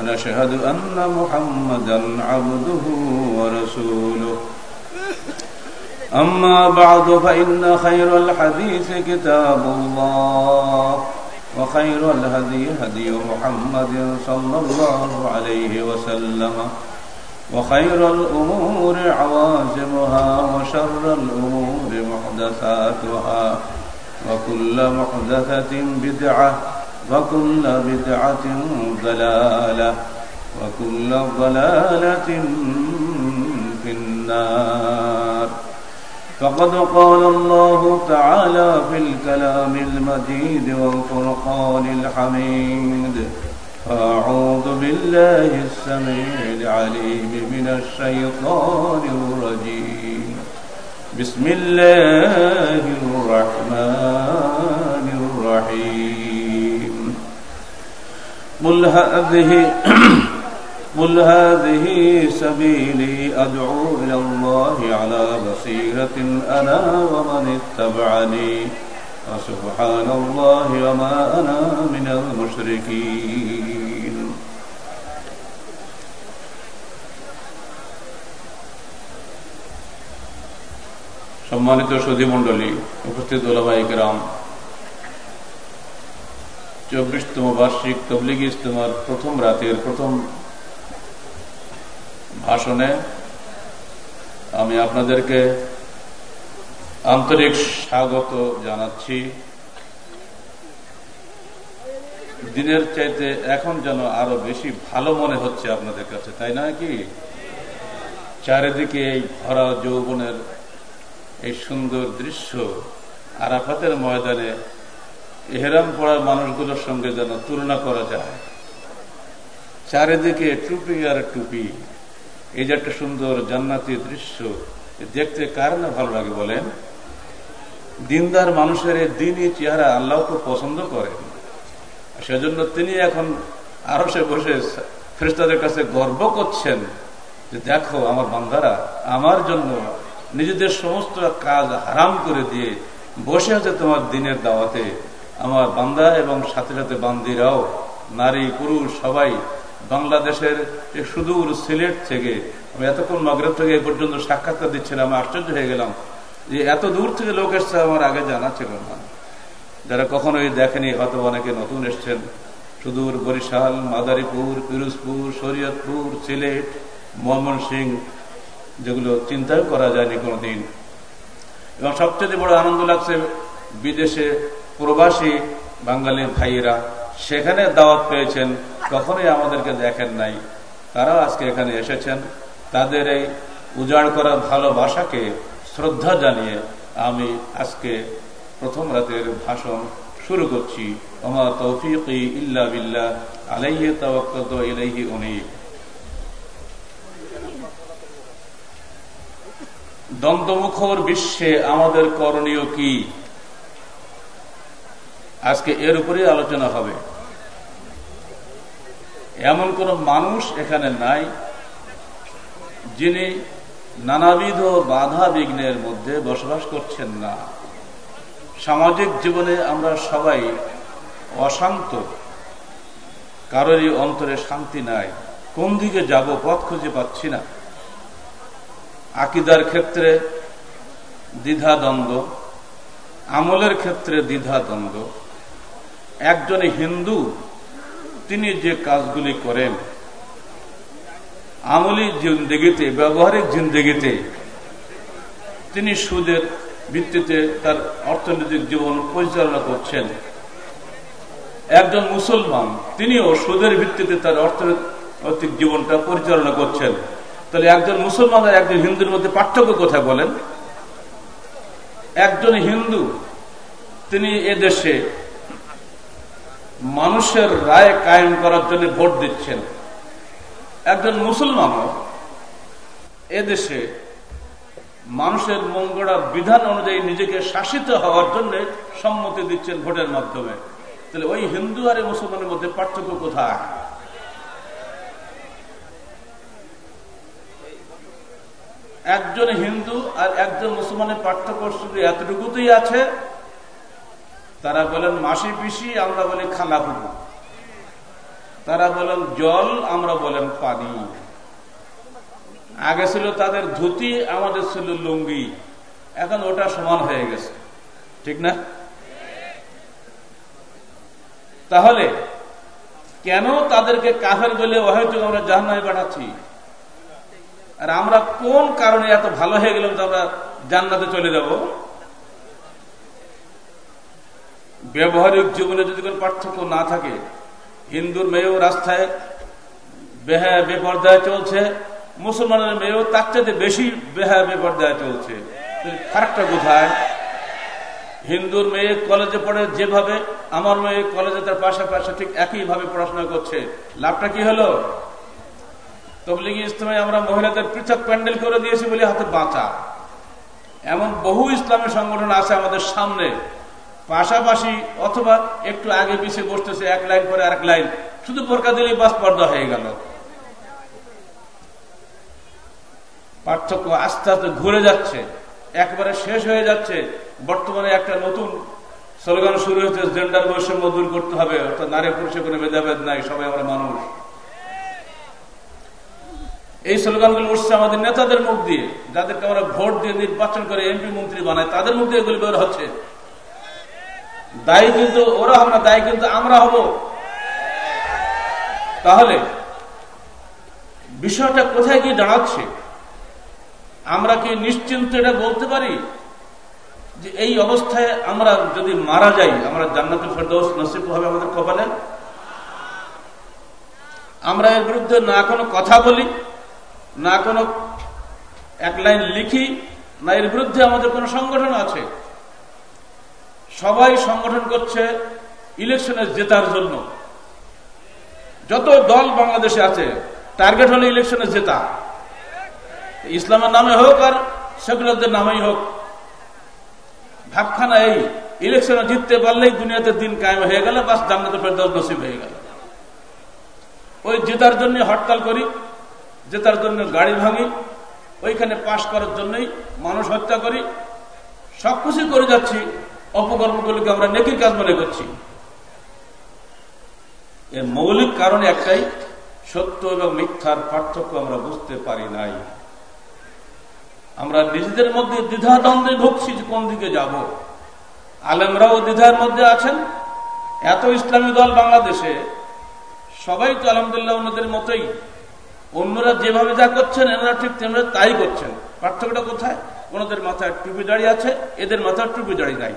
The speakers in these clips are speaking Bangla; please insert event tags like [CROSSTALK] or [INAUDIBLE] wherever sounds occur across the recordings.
ونشهد أن محمدا عبده ورسوله. أما بعد فإن خير الحديث كتاب الله وخير الهدي هدي محمد صلى الله عليه وسلم وخير الأمور عوازمها وشر الأمور محدثاتها وكل محدثة بدعة. وكل بدعة ضلالة وكل ضلالة في النار. فقد قال الله تعالى في الكلام المجيد والفرقان الحميد أعوذ بالله السميع العليم من الشيطان الرجيم. بسم الله الرحمن الرحيم. قل هذه [CLEARS THROAT] قل هذه سبيلي أدعو إلى الله على بصيرة أنا ومن اتبعني وسبحان الله وما أنا من المشركين সম্মানিত সধী মন্ডলী উপস্থিত ওলামাই গ্রাম চব্বিশতম বার্ষিক তবলিগ ইজতেমার প্রথম রাতের প্রথম ভাষণে আমি আপনাদেরকে আন্তরিক স্বাগত জানাচ্ছি। দিনের চাইতে এখন যেন আরও বেশি ভালো মনে হচ্ছে আপনাদের কাছে, তাই না কি? চারিদিকে এই ভরা যৌবনের এই সুন্দর দৃশ্য আরাফাতের ময়দানে এহেরাম পড়ার মানুষগুলোর সঙ্গে যেন তুলনা করা যায়। চারিদিকে টুপি আর টুপি। এই যে একটা সুন্দর জান্নাতি দৃশ্য দেখতে কার না ভালো লাগে বলেন? দিনদার মানুষের দিনই চেহারা আল্লাহ খুব পছন্দ করেন সেজন্য তিনি এখন আরও সে বসে ফেরেস্তাদের কাছে গর্ব করছেন যে দেখো আমার বান্দারা আমার জন্য নিজেদের সমস্ত কাজ হারাম করে দিয়ে বসে আছে তোমার দিনের দাওয়াতে। আমার বান্দা এবং সাথে সাথে বান্দিরাও, নারী, পুরুষ, সবাই বাংলাদেশের সুদূর সিলেট থেকে, আমি এতক্ষণ মগরব থেকে এই পর্যন্ত সাক্ষাৎকার দিচ্ছিলাম আমি আশ্চর্য হয়ে গেলাম যে এত দূর থেকে লোক এসছে, আমার আগে জানা ছিল না। যারা কখনোই দেখেনি, হয়তো অনেকে নতুন এসছেন। সুদূর বরিশাল, মাদারীপুর, পিরোজপুর, শরীয়তপুর, সিলেট মোহাম্মদ সিং যেগুলো চিন্তাও করা যায়নি কোনোদিন। এবং সবচেয়ে বড় আনন্দ লাগছে বিদেশে প্রবাসী বাঙালি ভাইয়েরা সেখানে দাওয়াত পেয়েছেন, কখনোই আমাদেরকে দেখেন নাই। তারাও আজকে এখানে এসেছেন। তাদের এই উজাড় করা ভালোবাসাকে শ্রদ্ধা জানিয়ে আমি আজকে প্রথম রাতের ভাষণ শুরু করছি। আমার তৌফিক ইল্লা বিল্লাহ, আলাইহি তাওয়াক্কাত ইলাইহি উনীব। বিশ্বে আমাদের করণীয় কি? আজকে এর উপরেই আলোচনা হবে। এমন কোন মানুষ এখানে নাই, যিনি নানাবিধ বাধা বিঘ্নের মধ্যে বসবাস করছেন না। সামাজিক জীবনে আমরা সবাই অশান্ত, কারোরই অন্তরে শান্তি নাই, কোন দিকে যাব পথ খুঁজে পাচ্ছি না। আকিদার ক্ষেত্রে দ্বিধা দ্বন্দ্ব আমলের ক্ষেত্রে দ্বিধা দ্বন্দ্ব একজনে হিন্দু, তিনি যে কাজগুলি করেন, আমলি জিন্দগিতে, ব্যবহারিক জিন্দগিতে, তিনি সুদের ভিত্তিতে তার অর্থনৈতিক জীবন পরিচালনা করছেন। একজন মুসলমান, তিনিও সুদের ভিত্তিতে তার অর্থনৈতিক জীবনটা পরিচালনা করছেন। তাহলে একজন মুসলমান আর একজন হিন্দুর মধ্যে পার্থক্য কোথায় বলেন? একজন হিন্দু, তিনি এদেশে মানুষের রায় কায়েম করার জন্য ভোট দিচ্ছেন। একজন মুসলমানও এদেশে মানুষের মঙ্গড়া বিধান অনুযায়ী নিজেকে শাসিত হওয়ার জন্য সম্মতি দিচ্ছেন ভোটের মাধ্যমে। তাহলে ওই হিন্দু আর মুসলমানের মধ্যে পার্থক্য কোথায়? একজন হিন্দু আর একজন মুসলমানের পার্থক্য শুধু এতটুকুতেই আছে তারা বলেন মাসি পিসি, আমরা বলি খালা ফুবু তারা বলেন, জল, আমরা বলেন পানি। আগে ছিল তাদের ধুতি, আমাদের ছিল লুঙ্গি। এখন ওটা সমান হয়ে গেছে। ঠিক না? তাহলে, কেন তাদেরকে কাফের বলে হয়তো আমরা জাহান্নামে পাঠাচ্ছি? আর আমরা কোন কারণে এত ভালো হয়ে গেলাম যে আমরা জান্নাতে চলে যাব? ব্যবহারিক জীবনে যদি কোন পার্থক্য না থাকে, হিন্দুর মেয়েও রাস্তায় বেহা বেপর্দায় চলছে, মুসলমানের মেয়েও তার চাইতে বেশি বেহা বেপর্দায় চলছে। ফারাকটা কোথায় হিন্দুর মেয়ে কলেজে পড়ে যেভাবে, আমার মেয়ে কলেজে তার পাশাপাশি ঠিক একইভাবে পড়াশোনা করছে। লাভটা কি হলো? তবলিগি ইসলামে আমরা মহিলাদের পৃথক প্যান্ডেল করে দিয়েছি বলে হাতে বাঁচা। এমন বহু ইসলামী সংগঠন আছে আমাদের সামনে। পাশাপাশি অথবা একটু আগে পিছিয়ে বসতেছে, এক লাইন পরে আরেক লাইন। শুধু বোরকা দিলেই বাস পর্দা হয়ে গেল। পার্থক্য আস্তে আস্তে ঘুরে যাচ্ছে, একবারে শেষ হয়ে যাচ্ছে। বর্তমানে একটা নতুন স্লোগান শুরু হয়েছে জেন্ডার বৈষম্য দূর করতে হবে। অর্থাৎ নারী পুরুষে কোনো ভেদাভেদ নাই, সবাই আমরা মানুষ। এই স্লোগানগুলো উঠছে আমাদের নেতাদের মুখ দিয়ে, যাদেরকে আমরা ভোট দিয়ে নির্বাচন করে এমপি মন্ত্রী বানাই, তাদের মুখ দিয়ে এগুলি বের হচ্ছে। দায়ী কিন্তু ওরা হবে না, দায়ী কিন্তু আমরা হব। তাহলে, বিষয়টা কোথায় গিয়ে দাঁড়াচ্ছে? আমরা কি নিশ্চিন্ত এটা বলতে পারি? যে এই অবস্থায় আমরা যদি মারা যাই, আমরা জান্নাতুল ফেরদৌস নসিব হবে আমাদের কপালে? আমরা এর বিরুদ্ধে না কোনো কথা বলি, না কোনো এক লাইন লিখি, না এর বিরুদ্ধে আমাদের কোনো সংগঠন আছে। সবাই সংগঠন করছে ইলেকশনে জেতার জন্য। যত দল বাংলাদেশে আছে, টার্গেট হলো ইলেকশনে জেতা। ইসলামের নামে হোক আর সেকুলারদের নামেই হোক, ভাবখানা এই, ইলেকশনে জিততে পারলেই দুনিয়াতে দিন কায়েম হয়ে গেলে, বাস জান্নাতে ফেরদাস নসিব হয়ে গেল। ওই জেতার জন্য হরতাল করি, জেতার জন্য গাড়ি ভাঙি, ওইখানে পাশ করার জন্যই মানুষ হত্যা করি সবকিছু করে যাচ্ছি। অপকর্মগুলিকে আমরা নেকির কাজ মনে করছি? এর মৌলিক কারণ একটাই, সত্য এবং মিথ্যার পার্থক্য আমরা বুঝতে পারি নাই। আমরা নিজেদের মধ্যে দ্বিধাদ্বন্দ্বে ঢুকছি যে কোন দিকে যাব। আলেমরাও দ্বিধার মধ্যে আছেন। এত ইসলামী দল বাংলাদেশে, সবাই তো আলহামদুলিল্লাহ অন্যদের মতোই। অন্যরা যেভাবে যা করছেন, এনারা ঠিক তেমনি তাই করছেন। পার্থক্যটা কোথায়? ওনাদের মাথায় টুপি দাঁড়িয়ে আছে, এদের মাথায় টুপি দাঁড়িয়ে নাই।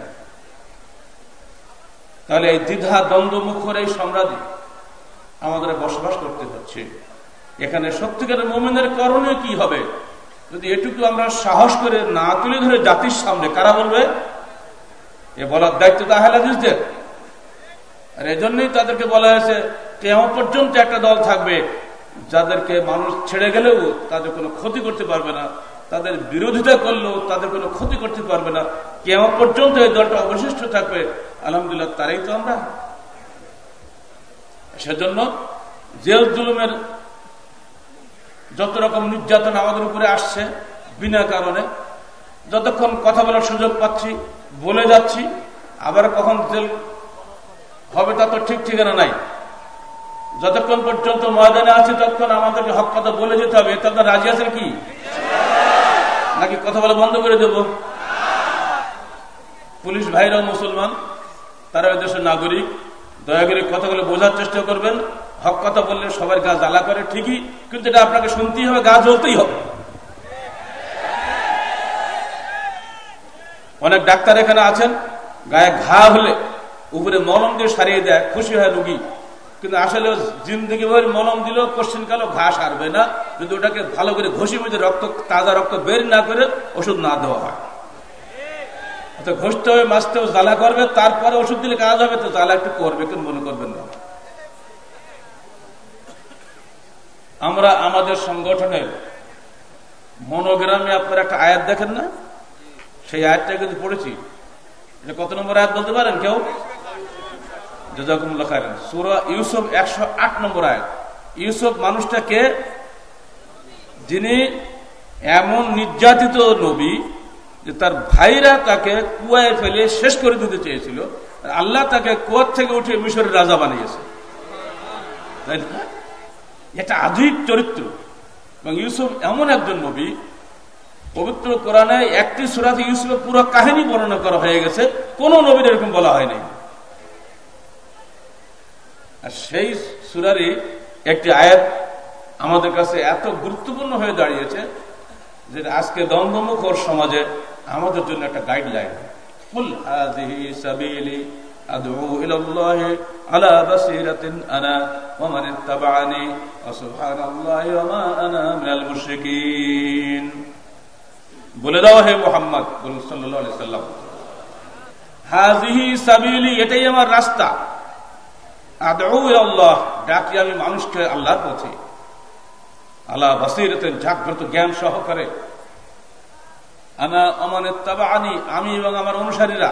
তাহলে এই দ্বিধা, দ্বন্দ্ব মুখর এই সম্রাজ্ঞী আমাদের বসবাস করতে হচ্ছে। এখানে সত্যিকারের মোমেনের করণীয় কি হবে? যদি এটুকু আমরা সাহস করে না তুলে ধরে জাতির সামনে, কারা বলবে? এ বলার দায়িত্ব তাহলে হাদিসদের আর এজন্যই তাদেরকে বলা হয়েছে কেমন পর্যন্ত একটা দল থাকবে, যাদেরকে মানুষ ছেড়ে গেলেও তাদের কোনো ক্ষতি করতে পারবে না। তাদের বিরোধিতা করলেও তাদের কোনো ক্ষতি করতে পারবে না। কেমন পর্যন্ত এই দলটা অবশিষ্ট থাকবে। আলহামদুলিল্লাহ, তারাই তো আমরা। সেজন্য জেল জুলুমের যত রকম নির্যাতন আমাদের উপরে আসছে, বিনা কারণে, যতক্ষণ কথা বলার সুযোগ পাচ্ছি, বলে যাচ্ছি, আবার কখন জেল হবে তা তো ঠিক ঠিকানা নাই। যতক্ষণ পর্যন্ত ময়দানে আছে, ততক্ষণ আমাদেরকে হক কথা বলে যেতে হবে। এতে রাজি আছেন কি? নাকি কথা বলা বন্ধ করে দেব। পুলিশ ভাইরাও মুসলমান তারা ওই দেশের নাগরিক। দয়া করে কথাগুলো বোঝার চেষ্টা করবেন। হক কথা বললে সবার গা জ্বালা করে ঠিকই, কিন্তু এটা আপনাকে শুনতেই হবে, গা জ্বলতেই হবে। অনেক ডাক্তার এখানে আছেন, গায়ে ঘা হলে উপরে মলম দিয়ে সারিয়ে দেয়, খুশি হয় রুগী। কিন্তু আসলে জিন্দগি ভরে মলম দিল কোশ্চিন কালো ঘা সারবে না। যদি ওটাকে ভালো করে ঘষি বুঝে রক্ত, তাজা রক্ত বের না করে ওষুধ না দেওয়া হয়। ঘষতে হবে মাছতেও জ্বালা করবে, তারপরে ওষুধ দিলে কাজ হবে, তো জ্বালা একটু করবে, কিন্তু মনে করবেন না। আমরা আমাদের সংগঠনের মনোগ্রামে আপনার একটা আয়াত দেখেন না? সেই আয়াতটা কিন্তু পড়েছি। কত নম্বর আয়াত বলতে পারেন কেউ? জাজাকুমুল্লাহ খায়রান। সূরা ইউসুফ 108 নম্বর আয়াত। ইউসুফ মানুষটাকে যিনি এমন নির্যাতিত নবী যে তার ভাইরা তাকে কুয়ায় ফেলে শেষ করে দিতে চেয়েছিল আল্লাহ তাকে কুয়ার থেকে উঠে মিশরের রাজা বানিয়েছে। এটা আধুনিক চরিত্র। এবং ইউসুফ এমন একজন নবী, পবিত্র কোরআনে একটি সুরাতে ইউসুফের পুরো কাহিনী বর্ণনা করা হয়ে গেছে, কোন নবীর এরকম বলা হয়নি আর সেই সুরারই একটি আয়াত আমাদের কাছে এত গুরুত্বপূর্ণ হয়ে দাঁড়িয়েছে যে আজকে দ্বন্দ্বমুখর সমাজে আমাদের জন্য একটা গাইডলাইন ফুল সাবিলি ইলাল্লাহি আলা বাসিরাতিন আনা ওয়া মান ইত্তাবাআনি ওয়া সুবহানাল্লাহি ওয়া মা আনা মিনাল মুশরিকিন। বলে দাও হে মোহাম্মদ আলাইহি সাল্লাম হাযিহি সাবিলি, এটাই আমার রাস্তা। আদউ ইলাল্লাহ ডাকি আমি মানুষকে আল্লাহর পথে। আলা বাসিরাতেন জাগ্রত জ্ঞান সহকারে, আনা অমানের তাবানি আমি এবং আমার অনুসারীরা।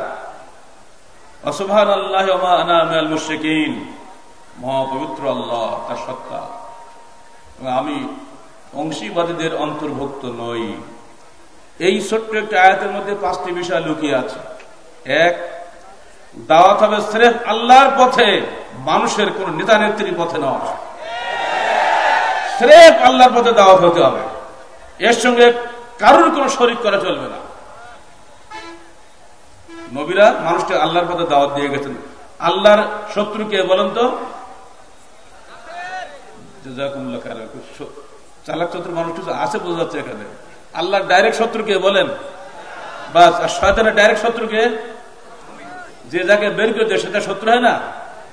অসুভান আল্লাহ আনা মুশরিকিন, মহাপবিত্র আল্লাহ, তার সত্তা। আমি অংশীবাদীদের অন্তর্ভুক্ত নই। এই ছোট্ট একটা আয়াতের মধ্যে পাঁচটি বিষয় লুকিয়ে আছে। এক দাওয়াত হবে স্রেফ আল্লাহর পথে, মানুষের কোন নেতা নেত্রীর পথে নয়। স্রেফ আল্লাহর পথে দাওয়াত হতে হবে। এর সঙ্গে কারোর কোন শরিক করা চলবে না। নবীরা মানুষকে আল্লাহর পথে দাওয়াত দিয়ে গেছেন। আল্লাহর শত্রুকে বলেন তো? চালাক শত্রু মানুষ কিছু আছে বোঝা যাচ্ছে এখানে। আল্লাহর ডাইরেক্ট শত্রুকে বলেন? বাস, আর শয়তানের ডাইরেক্ট শত্রুকে যে যাকে বের করে দেয় সেটা শত্রু হয় না।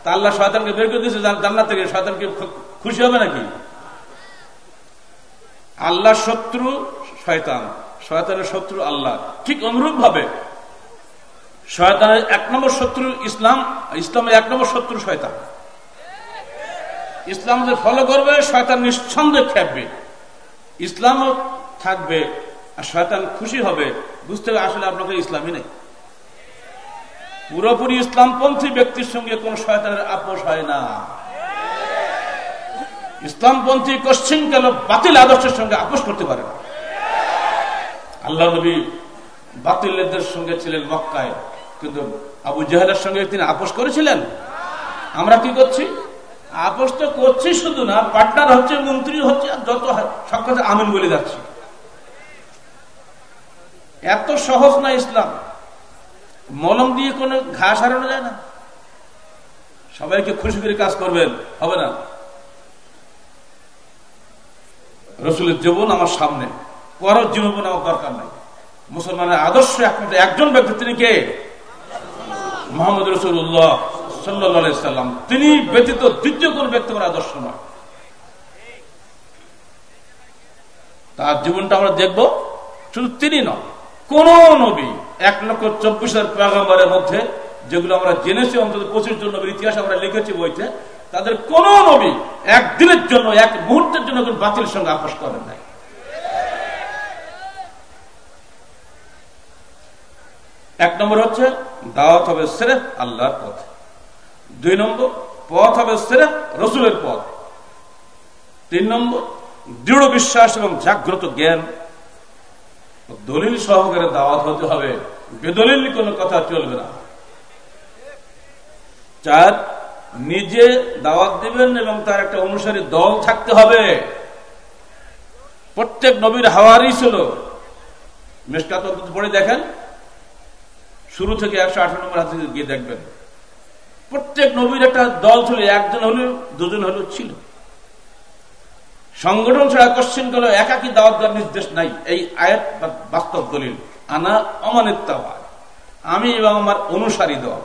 তা আল্লাহ শয়তানকে বের করে দিয়েছে জান্নাত থেকে। শয়তানকে খুশি হবে নাকি? আল্লাহ শত্রু, শয়তান। শয়তানের শত্রু আল্লাহ। ঠিক অনুরূপ ভাবে শয়তানের এক নম্বর শত্রু ইসলাম, ইসলামের এক নম্বর শত্রু শয়তান। ইসলাম যে ফলো করবে, শয়তান নিঃসন্দেহ খেপবে। ইসলামও থাকবে, আর শয়তান খুশি হবে। বুঝতে হবে আসলে আপনাকে ইসলামই নেই। পুরোপুরি ইসলামপন্থী ব্যক্তির সঙ্গে কোন শয়তানের আপোষ হয় না। ইসলামপন্থী কশ্চিন কেন? বাতিল আদর্শের সঙ্গে আপোষ করতে পারে না। আল্লাহ নবী বাতিলদের সঙ্গে ছিলেন মক্কায়, কিন্তু আবু জাহেলের সঙ্গে তিনি আপোষ করেছিলেন। আমরা কি করছি? আপোষ তো করছি শুধু না, পার্টনার হচ্ছে, মন্ত্রী হচ্ছে যত সব কথা আমিন বলে যাচ্ছি। এত সহজ না ইসলাম। মলম দিয়ে কোনো ঘাস হারানো যায় না। সবাইকে খুশি করে কাজ করবেন, হবে না। রসুলের জীবন আমার সামনে। কারোর জীবন আমার দরকার নাই। মুসলমানের আদর্শ একমাত্র একজন ব্যক্তি, তিনি কে? মোহাম্মদ রসুল্লাহ সাল্লাম। তিনি ব্যতীত দ্বিতীয় কোন ব্যক্তি আমার আদর্শ নয়। তার জীবনটা আমরা দেখব। শুধু তিনি নয়, কোন নবী এক লক্ষ চব্বিশ হাজার পেগাম্বারের মধ্যে, যেগুলো আমরা জেনেছি, অন্তত পঁচিশ জন নবীর ইতিহাস আমরা লিখেছি বইতে, তাদের কোন নবী একদিনের জন্য, এক মুহূর্তের জন্য কোন বাতিল সঙ্গে আপোষ করেন নাই। এক নম্বর হচ্ছে, দাওয়াত হবে সেরেফ আল্লাহর পথ। দুই নম্বর, পথ হবে সেরেফ রসুলের পথ। তিন নম্বর, দৃঢ় বিশ্বাস এবং জাগ্রত জ্ঞান। দলিল সহকারে দাওয়াত হতে হবে। বেদলিল কোনো কথা চলবে না। চার, নিজে দাওয়াত দিবেন এবং তার একটা অনুসারী দল থাকতে হবে। প্রত্যেক নবীর হাওয়ারই ছিল। মেসকাত পড়ে দেখেন। শুরু থেকে একশো আঠারো নম্বর হাতে গিয়ে দেখবেন। প্রত্যেক নবীর একটা দল ছিল, একজন হলেও, দুজন হলেও ছিল। সংগঠন ছাড়া কোশ্চিন করলে একাকি দাওয়াত দেওয়ার নির্দেশ নাই। এই আয়াত বাস্তব দলিল। আনা অমানিত্তা আমি এবং আমার অনুসারী দল।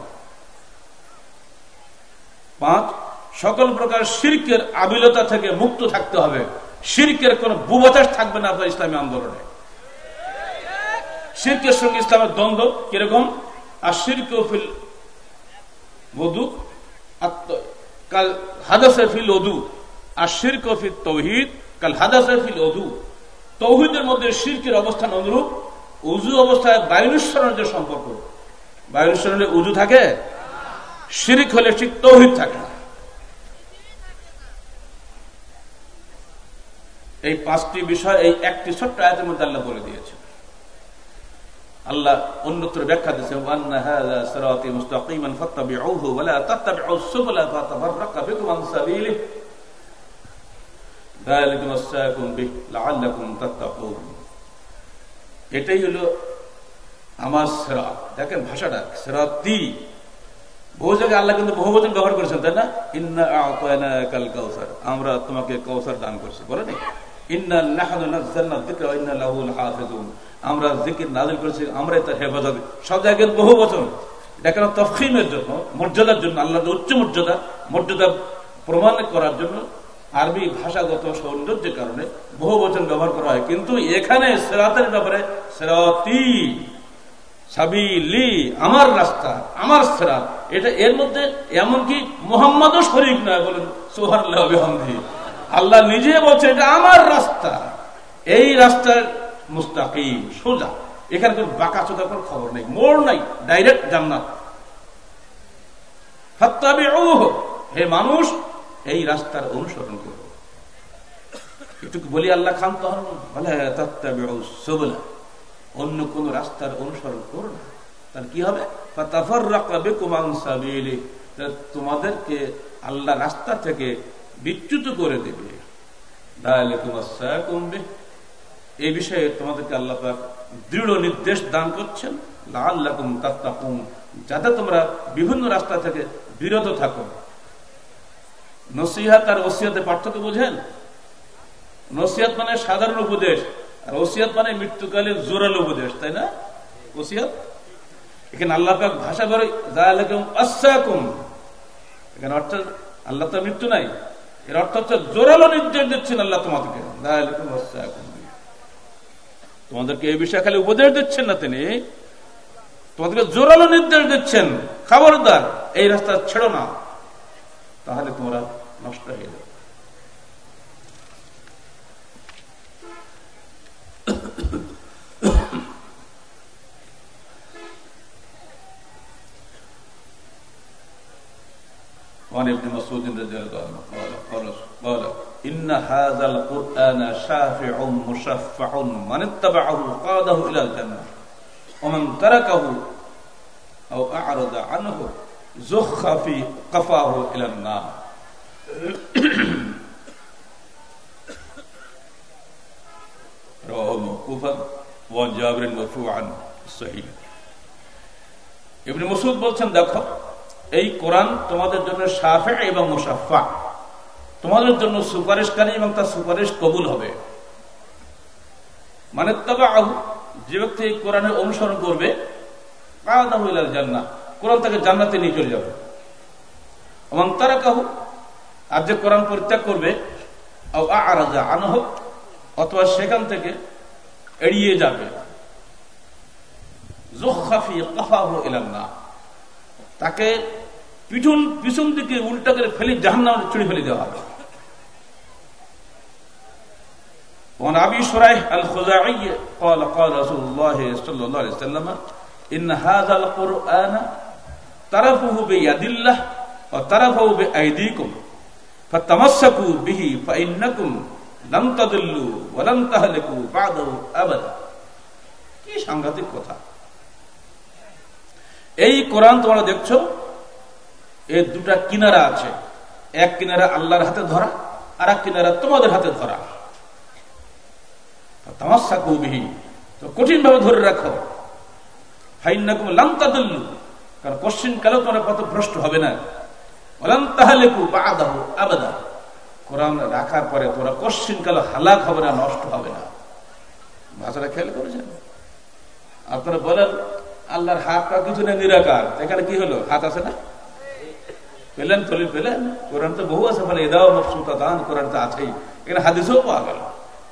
পাঁচ, সকল প্রকার শির্কের আবিলতা থেকে মুক্ত থাকতে হবে। শির্কের কোন বুবাতাস থাকবে না আপনার ইসলামী আন্দোলনে। শির্কের সঙ্গে ইসলামের দ্বন্দ্ব কীরকম? আর শির্ক ফিল বধু কাল হাদাসে ফিল অদু এই পাঁচটি বিষয় এই একটি ছোট্ট আয়তের মধ্যে আল্লাহ বলে আল্লাহ অন্যত্র ব্যাখ্যা দিয়েছে এটাই হলো আমার দেখেন ভাষাটা বহু আল্লাহ কিন্তু বহু বচন ব্যবহার করেছেন, তাই না? আমরা তোমাকে কাউসার দান করছি। বলেনি আমরা জিকির নাজিল করেছি তার হেফাজত। সব জায়গায় বহু বচন এটা জন্য, মর্যাদার জন্য। আল্লাহর উচ্চ মর্যাদা মর্যাদা প্রমাণ করার জন্য আরবি ভাষাগত সৌন্দর্যের কারণে বহু বচন ব্যবহার করা হয়। কিন্তু এখানে সেরাতের ব্যাপারে সেরাতি, সাবিলি, আমার রাস্তা, আমার সেরাত, এটা এর মধ্যে এমনকি মোহাম্মদও শরীফ নয় বলেন সোহান আল্লাহ নিজে বলছে, এটা আমার রাস্তা। এই রাস্তার মুস্তাকিম, সোজা। এখানে কোন বাঁকা চোখা কোন খবর নেই, মোড় নাই, ডাইরেক্ট জান্নাত। হে মানুষ এই রাস্তার অনুসরণ করো। এটুকু বলি আল্লাহ খান তখন অন্য কোন রাস্তার অনুসরণ করো না। তাহলে কি হবে? তোমাদেরকে আল্লাহ রাস্তা থেকে বিচ্যুত করে দেবে। কমবে এই বিষয়ে তোমাদেরকে আল্লাহ দৃঢ় নির্দেশ দান করছেন। লাল্লাকুম তাত্তাকুম যাতে তোমরা বিভিন্ন রাস্তা থেকে বিরত থাকো। নসিহাত আর ওসিয়াতে পার্থক্য বুঝেন? নসিহাত মানে সাধারণ উপদেশ, আর ওসিয়াত মানে মৃত্যুকালে জোরাল উপদেশ, তাই না? ওসিয়াত? এখানে আল্লাহ পাক ভাষা করে আসাকুম এখানে অর্থাৎ আল্লাহ তো মৃত্যু নাই। এর অর্থ হচ্ছে জোরালো নির্দেশ দিচ্ছেন আল্লাহ তোমাদেরকে। তোমাদেরকে এই বিষয়ে খালি উপদেশ দিচ্ছেন না তিনি। তোমাদেরকে জোরালো নির্দেশ দিচ্ছেন। খবরদার, এই রাস্তা ছেড়ো না। তাহলে তোমরা নষ্ট হয়ে যাবে وعن ابن مسعود رضي الله عنه قال قال قال إن هذا القرآن شافع مشفع من اتبعه قاده إلى الجنة ومن تركه أو أعرض عنه زخ في قفاه إلى النار رواه موقوفا وعن جابر مرفوعا صحيح ابن مسعود বলছেন দেখো এই কোরআন তোমাদের জন্য সাফে এবং মুসাফা তোমাদের জন্য সুপারিশকারী এবং তার সুপারিশ কবুল হবে মানে তবে আহু যে ব্যক্তি এই কোরআনের অনুসরণ করবে জান্না কোরআন তাকে জান্নাতে নিয়ে চলে যাবে এবং তারা কাহু আর যে কোরআন পরিত্যাগ করবে আনা হোক অথবা সেখান থেকে এড়িয়ে যাবে তাকে পিছন পিছন দিকে উল্টা করে ফেলে জাহান্নাম চুড়ে ফেলে দেওয়া হবে وعن ابي شريح الخزاعي قال قال رسول الله صلى الله عليه وسلم ان هذا তারাফুহু বিয়াদিল্লাহ ওয়া তারাফুহু বিআইদিকুম। ফাতামাসসাকু বিহি ফাইন্নাকুম লাম তাদুল্লু ওয়া লাম তাহলিকু বাদাহু আবাদা। কি সাংঘাতিক কথা। এই কোরআন তোমরা দেখছ এর দুটা কিনারা আছে। এক কিনারা আল্লাহর হাতে ধরা আর এক কিনারা তোমাদের হাতে ধরা। তামাশা কৌবিহী তো কঠিনভাবে ধরে রাখো। ফাইন্নাকুম লাম তাদুল্লু কারণ পশ্চিম কালেও তোমরা কত ভ্রষ্ট হবে না। বলেন কোরআন রাখার পরে নষ্ট হবে না। খেয়াল বলেন কিছু নিরাকার। এখানে কি হলো? হাত আছে না? পেলেন তলি পেলেন? কোরআন তো বহু আছে, বলে দান, কোরআন তো আছেই। এখানে হাদিসও পাওয়া গেল।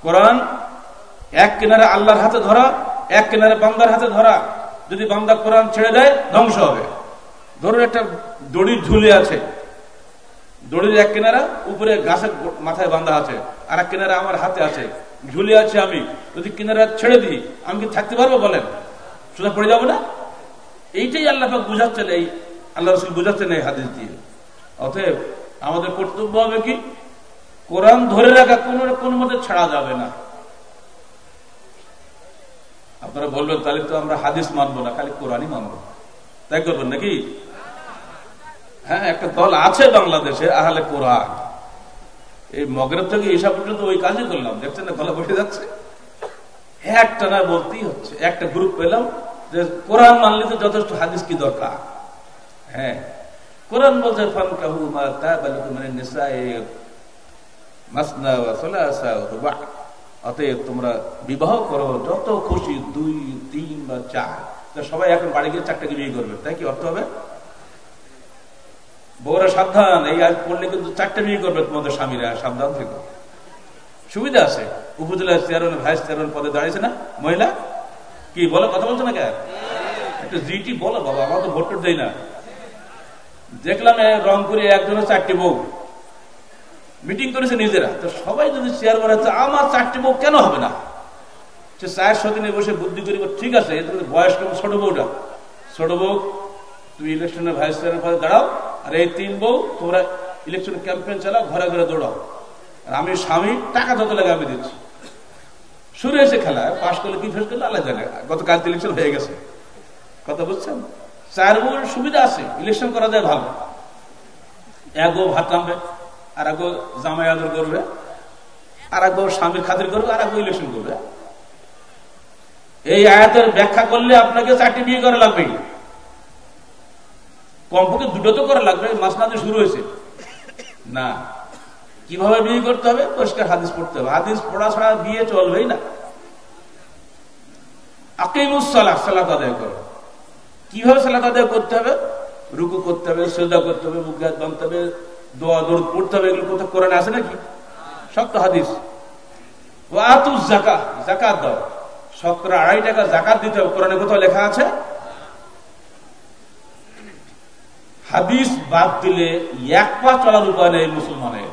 কোরআন এক কিনারে আল্লাহর হাতে ধরা, এক কিনারে বান্দার হাতে ধরা। যদি বান্দা কোরআন ছেড়ে দেয়, ধ্বংস হবে। ধরুন একটা দড়ির ঝুলে আছে। দড়ির এক কিনারা উপরে গাছের মাথায় বান্ধা আছে, আর এক কিনারা আমার হাতে আছে। ঝুলে আছে আমি, যদি কিনারা ছেড়ে দিই, আমি কি থাকতে পারব বলেন? সোজা পড়ে যাব না? এইটাই আল্লাহ বুঝাচ্ছেন এই আল্লাহ রসুল বুঝাচ্ছেন এই হাদিস দিয়ে। অতএব আমাদের কর্তব্য হবে কি? কোরআন ধরে রাখা কোন কোন মতে ছাড়া যাবে না। আপনারা বলবেন, তাহলে তো আমরা হাদিস মানবো না, খালি কোরআনই মানবো। তাই করবেন নাকি? হ্যাঁ একটা দল আছে বাংলাদেশে, আহলে কোরআন। এই মগরের থেকে এসব পর্যন্ত ওই কাজই করলাম, দেখছেন না, গলা বসে যাচ্ছে? একটা না বলতেই হচ্ছে, একটা গ্রুপ পেলাম যে কোরআন মানলে তো যথেষ্ট হাদিস কি দরকার? হ্যাঁ। কোরআন বলছে ফান কাহু মা তাবালুকু মিনান নিসাই, মাসনা ওয়া সুলাসা ওয়া রুবা অতএব তোমরা বিবাহ করো, যত খুশি দুই, তিন বা চার। সবাই এখন বাড়ি গিয়ে চারটাকে বিয়ে করবে, তাই কি অর্থ হবে? বউরা সাবধান, এই আজ পড়লে কিন্তু চারটে বিয়ে করবে তোমাদের স্বামীরা, সাবধান থেকে। সুবিধা আছে। উপজেলা চেয়ারম্যান, ভাইস চেয়ারম্যান পদে দাঁড়িয়েছে না? মহিলা? কি, বলো, কথা বলছো না কেন? একটু জিটি বলো বাবা, আমার তো ভোট দেয় না। দেখলাম রংপুরে একজনের চারটি বউ। মিটিং করেছে নিজেরা। তো সবাই যদি চেয়ারম্যান আছে আমার চারটি বউ কেন হবে না? সে চায়ের সদিনে বসে বুদ্ধি করি ঠিক আছে বয়স কেমন ছোট বউটা। ছোট বউ, তুমি ইলেকশনে ভাইস চেয়ারম্যান দাঁড়াও, আর এই তিন বউ, তোমরা ইলেকশন ক্যাম্পেইন চালাও, ঘরে ঘরে দৌড়াও। আর আমি স্বামী, টাকা যত লাগে আমি দিচ্ছি। শুরু হয়েছে খেলা, পাশ করলে কি ফেস করলে আল্লাহ জানে। গতকাল ইলেকশন হয়ে গেছে। কথা বুঝছেন? চার বউর সুবিধা আছে ইলেকশন করা যায় ভালো। এক বউ ভাত নামবে আর এক জামাই আদর করবে আর এক স্বামীর খাতির করবে আর এক ইলেকশন করবে। এই আয়াতের ব্যাখ্যা করলে আপনাকে চারটি বিয়ে করা লাগবে কমপক্ষে দুটো তো করা লাগবে মাস না শুরু হয়েছে। না, কীভাবে বিয়ে করতে হবে? পরিষ্কার হাদিস পড়তে হবে। হাদিস পড়া ছাড়া বিয়ে চলবেই না। কীভাবে সালাত আদায় করতে হবে? রুকু করতে হবে, সোজা করতে হবে, মুখ হাত বাঁধতে হবে দোয়া দৌড় পড়তে হবে, এগুলো কোথাও কোরআনে আছে নাকি? সব তো হাদিস। দাও। আড়াই টাকা জাকাত দিতে হবে। কোরআনে কোথাও লেখা আছে? হাদিস বাদ দিলে এক পা চলার উপায় নেই মুসলমানের।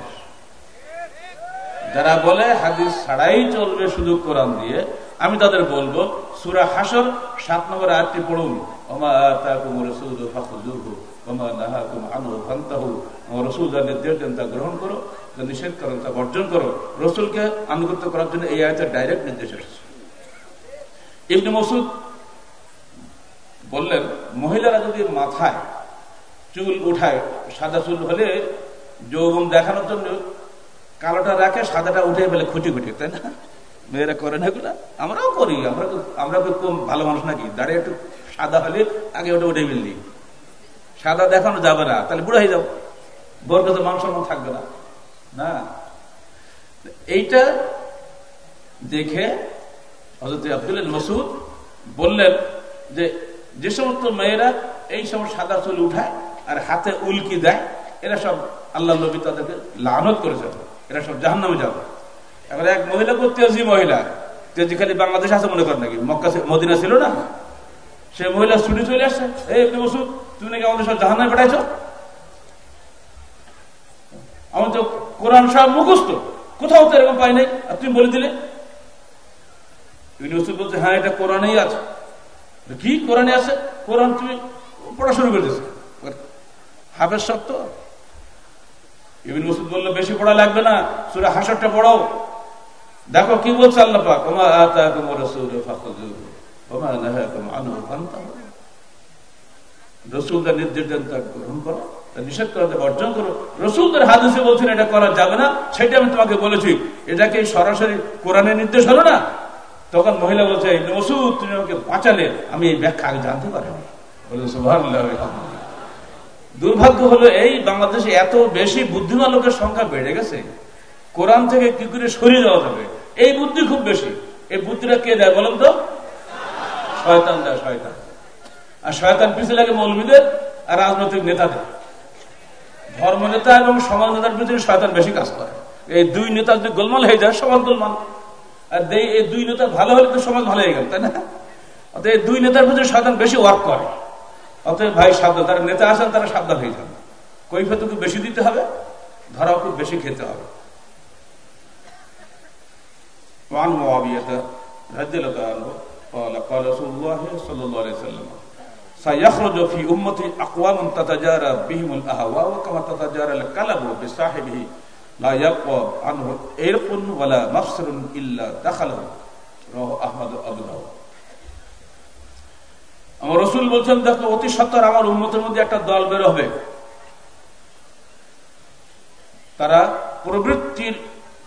যারা বলে হাদিস ছাড়াই চলবে শুধু কোরআন দিয়ে, আমি তাদের বলব, সুরা হাসর সাত নম্বর আটটি পড়ুন। নির্দেশ দেন তা গ্রহণ করো নিষেধ তা করো রসুলকে করার জন্য এই ডাইরেক্ট নির্দেশ বললেন, মহিলারা যদি মাথায় চুল উঠায়, সাদা চুল হলে যৌবন দেখানোর জন্য কালোটা রাখে, সাদাটা উঠে ফেলে খুঁটি খুঁটি, তাই না? মেয়েরা করে না এগুলা? আমরাও করি, আমরা আমরা ভালো মানুষ নাকি? দাঁড়িয়ে একটু সাদা হলে আগে ওটা উঠে ফেললি সাদা দেখানো যাবে না, তাহলে বুড়ো হয়ে যাও বোর কাছে মান সম্মান থাকবে না। না। এইটা দেখে হজরত আব্দুল মসুদ বললেন যে যে সমস্ত মেয়েরা এই সমস্ত সাদা চুল উঠায় আর হাতে উল্কি দেয়, এরা সব আল্লাহ নবী তাদেরকে লানত করে যাবে এরা সব জাহান নামে যাবে। এবার এক মহিলা তেজি মহিলা তেজি খালি বাংলাদেশ আছে মনে করেন নাকি? মক্কা মদিনা ছিল না? সে মহিলা ছুটি চলে আসছে। এই বসুন তুমি নাকি আমাদের সব জাহান নামে পাঠাইছ? আমার তো কোরআন সব মুখস্থ। কোথাও তো এরকম পাই নাই। আর তুমি বলে দিলে? ইউনিভার্সিটি বলছে হ্যাঁ এটা কোরআনেই আছে। কি? কোরআনে আছে? কোরআন তুমি পড়া শুরু করে দিয়েছে। হাফেজ সব তো। ইবিন মসুদ বলল, বেশি পড়া লাগবে না, সুরা হাসরটা পড়াও। দেখো কি বলছে আল্লাহ পাক। ওমা আতাকুম রাসূল ফাখুযুহু রাসূলদের তা গ্রহণ করো নিষেধ করো রসুলদের হাদিসে বলছেন এটা করা যাবে না, সেটা আমি তোমাকে বলেছি। এটাকে সরাসরি কোরআনের নির্দেশ হলো না? তখন মহিলা বলছে তুমি আমাকে বাঁচালে, আমি এই ব্যাখ্যা জানতে পারিনি দুর্ভাগ্য হলো, এই বাংলাদেশে এত বেশি বুদ্ধিমান লোকের সংখ্যা বেড়ে গেছে। কোরআন থেকে কি করে সরিয়ে যাওয়া যাবে? এই বুদ্ধি খুব বেশি। এই বুদ্ধিটা কে দেয় বলেন তো? শয়তান দেয় শয়তান আর শয়তান পিছিয়ে লাগে মৌলবীদের আর রাজনৈতিক নেতাদের ধর্ম নেতা এবং সমাজ নেতার পিছনে শয়তান বেশি কাজ করে এই দুই নেতা যদি গোলমাল হয়ে যায় সমাজ গোলমাল আর এই দুই নেতা ভালো হলে তো সমাজ ভালো হয়ে গেল তাই না অর্থাৎ এই দুই নেতার পিছনে শয়তান বেশি ওয়ার্ক করে অতএব ভাই সাবধান তারা নেতা আসেন তারা সাবধান হয়ে যাবে কৈফত খুব বেশি দিতে হবে ধরাও খুব বেশি খেতে হবে وعن معاوية رضي الله عنه قال قال رسول الله صلى الله عليه وسلم سيخرج في أمتي أقوام تتجارى بهم الأهواء كما تتجارى الكلب بصاحبه لا يقوى عنه إرق ولا مفسر إلا دخله رواه أحمد أبو داود আমার রসুল বলছেন দেখো অতি সত্তর আমার উন্মতের মধ্যে একটা দল বের হবে তারা প্রবৃত্তির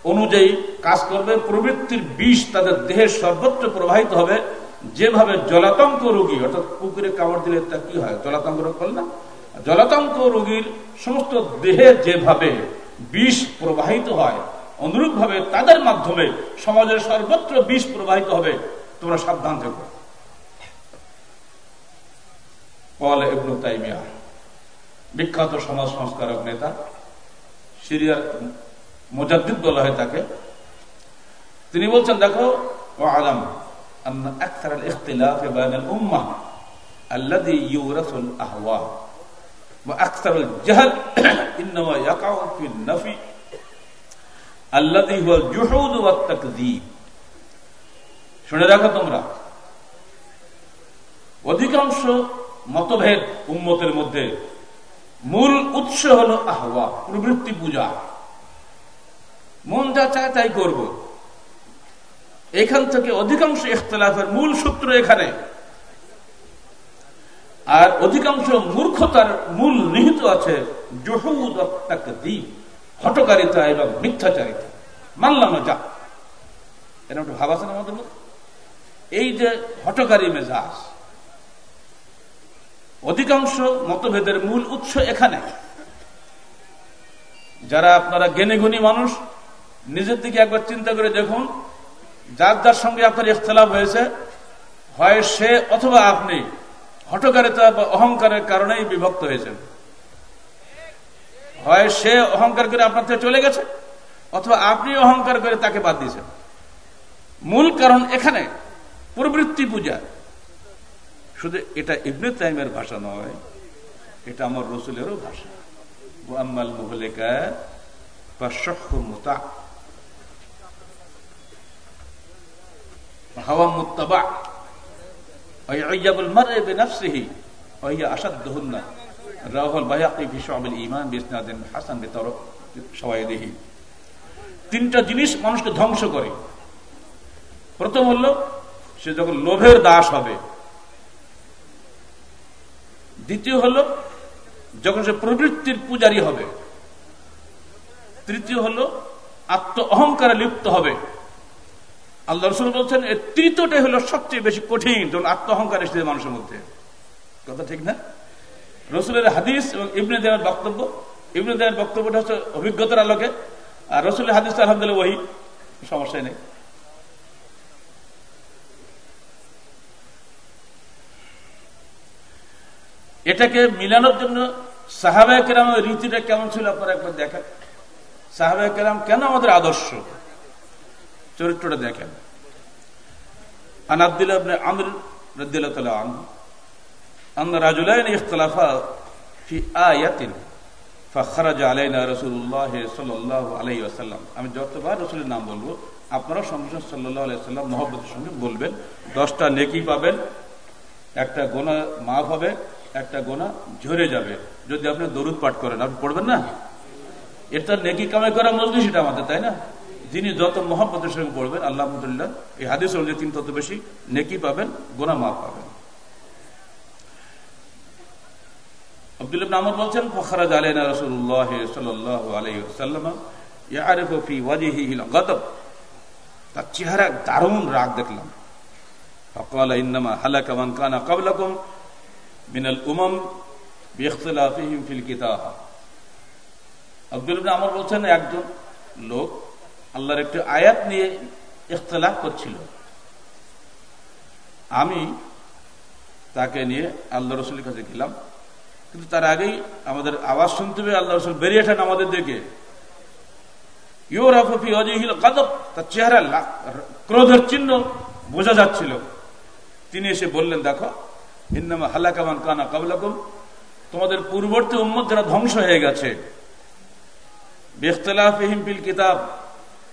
অনুযায়ী কাজ করবে, প্রবৃত্তির বিষ তাদের দেহের সর্বত্র প্রবাহিত হবে। যেভাবে জলাতঙ্ক রোগী, অর্থাৎ পুকুরে কামড় দিলে তা কি হয়? জলাতঙ্ক রোগ বল না? জলাতঙ্ক রোগীর সমস্ত দেহে যেভাবে বিষ প্রবাহিত হয় অনুরূপ ভাবে তাদের মাধ্যমে সমাজের সর্বত্র বিষ প্রবাহিত হবে। তোমরা সাবধান থেকো। বিখ্যাত সমাজ সংস্কারক নেতা, সিরিয়ার মুজাদ্দিদ বলা হয় তাকে তিনি বলছেন দেখো ও আলম أن أكثر الاختلاف بين الأمة الذي يورث الأهواء وأكثر الجهل إنما يقع في النفي الذي هو الجحود والتكذيب শুনে রাখো তোমরা অধিকাংশ মতভেদ উম্মতের মধ্যে মূল উৎস হলো আহ্বা প্রবৃত্তি পূজা মন যা চায় তাই করব। এখান থেকে অধিকাংশ ইখতলাফের মূল সূত্র এখানে। আর অধিকাংশ মূর্খতার মূল নিহিত আছে হটকারিতা এবং মিথ্যাচারিতা। মানলাম যা। এরকম একটু ভাব আছে না আমাদের এই যে হটকারী মেজাজ, অধিকাংশ মতভেদের মূল উৎস এখানে। যারা আপনারা জ্ঞানী গুণী মানুষ নিজের দিকে একবার চিন্তা করে দেখুন, যার যার সঙ্গে আপনার ইখতলাফ হয়েছে, হয় সে অথবা আপনি হটকারিতা বা অহংকারের কারণেই বিভক্ত হয়েছেন। হয় সে অহংকার করে আপনার থেকে চলে গেছে, অথবা আপনি অহংকার করে তাকে বাদ দিয়েছেন। মূল কারণ এখানে, প্রবৃত্তি পূজা। শুধু এটা ইবনে তাইমের ভাষা নয়, এটা আমার রসুলেরও ভাষা। আম্মাল মুহলিকা বা মুতা তিনটা জিনিস মানুষকে ধ্বংস করে। প্রথম হলো, সে যখন লোভের দাস হবে। দ্বিতীয় হলো, যখন সে প্রবৃত্তির পূজারী হবে। তৃতীয় হলো আত্ম অহংকারে লিপ্ত হবে। আল্লাহ রসুল বলছেন এর তৃতীয়টাই হলো সবচেয়ে বেশি কঠিন যখন আত্ম অহংকার এসেছে মানুষের মধ্যে। কথা ঠিক না? রসুলের হাদিস এবং ইবনে দেওয়ার বক্তব্য, ইবনে দেওয়ার বক্তব্যটা হচ্ছে অভিজ্ঞতার আলোকে। আর রসুলের হাদিস আলহামদুলিল্লাহ ওই সমস্যাই নেই। এটাকে মিলানোর জন্য সাহাবাহ কেরামের রীতিটা কেমন ছিল আপনারা একবার দেখেন? সাহাবাহ কেরাম কেন আমাদের আদর্শ? চরিত্রটা দেখেন عن عبد الله بن عمرو رضي الله تعالى عنه أن رجلين اختلفا في آية فخرج علينا رسول الله صلى الله عليه وسلم আমি যতবার রসুলের নাম বলবো আপনারা সঙ্গে সাল্লাহ আলাইসাল্লাম মহব্বতের সঙ্গে বলবেন দশটা নেকি পাবেন একটা গোনা মাফ হবে একটা গোনা ঝরে যাবে যদি আপনি দরুদ পাঠ করেন আপনি পড়বেন না এটা নেকি কামাই করা মজলিস এটা আমাদের তাই না যিনি যত মহব্বতের সঙ্গে পড়বেন আল্লাহ আহমদুল্লাহ এই হাদিস অনুযায়ী তিনি তত বেশি নেকি পাবেন গোনা মাফ পাবেন আব্দুল্লাহ নামর বলছেন ফখরাজ আলাইনা রাসূলুল্লাহ সাল্লাল্লাহু আলাইহি ওয়াসাল্লাম ইয়ারিফু ফি ওয়াজহিহিল গাদাব তার চেহারা দারুণ রাগ দেখলাম فقال انما هلك من كان قبلكم من الامم باختلافهم في الكتاب আব্দুল ইবনে আমর বলছেন একজন লোক আল্লাহর একটি আয়াত নিয়ে ইখতলাফ করছিল। আমি তাকে নিয়ে আল্লাহ রসুলের কাছে গেলাম। কিন্তু তার আগেই আমাদের আওয়াজ শুনতে পেয়ে আল্লাহ রসুল বেরিয়ে আসেন আমাদের দিকে। ইউরাফি অজহিল তার চেহারা ক্রোধের চিহ্ন বোঝা যাচ্ছিল। তিনি এসে বললেন, দেখো, ইন্নামা হালাকামান কানা কাবলাকুম, তোমাদের পূর্ববর্তী উম্মত যারা ধ্বংস হয়ে গেছে। বেখতলাফিহিম বিল কিতাব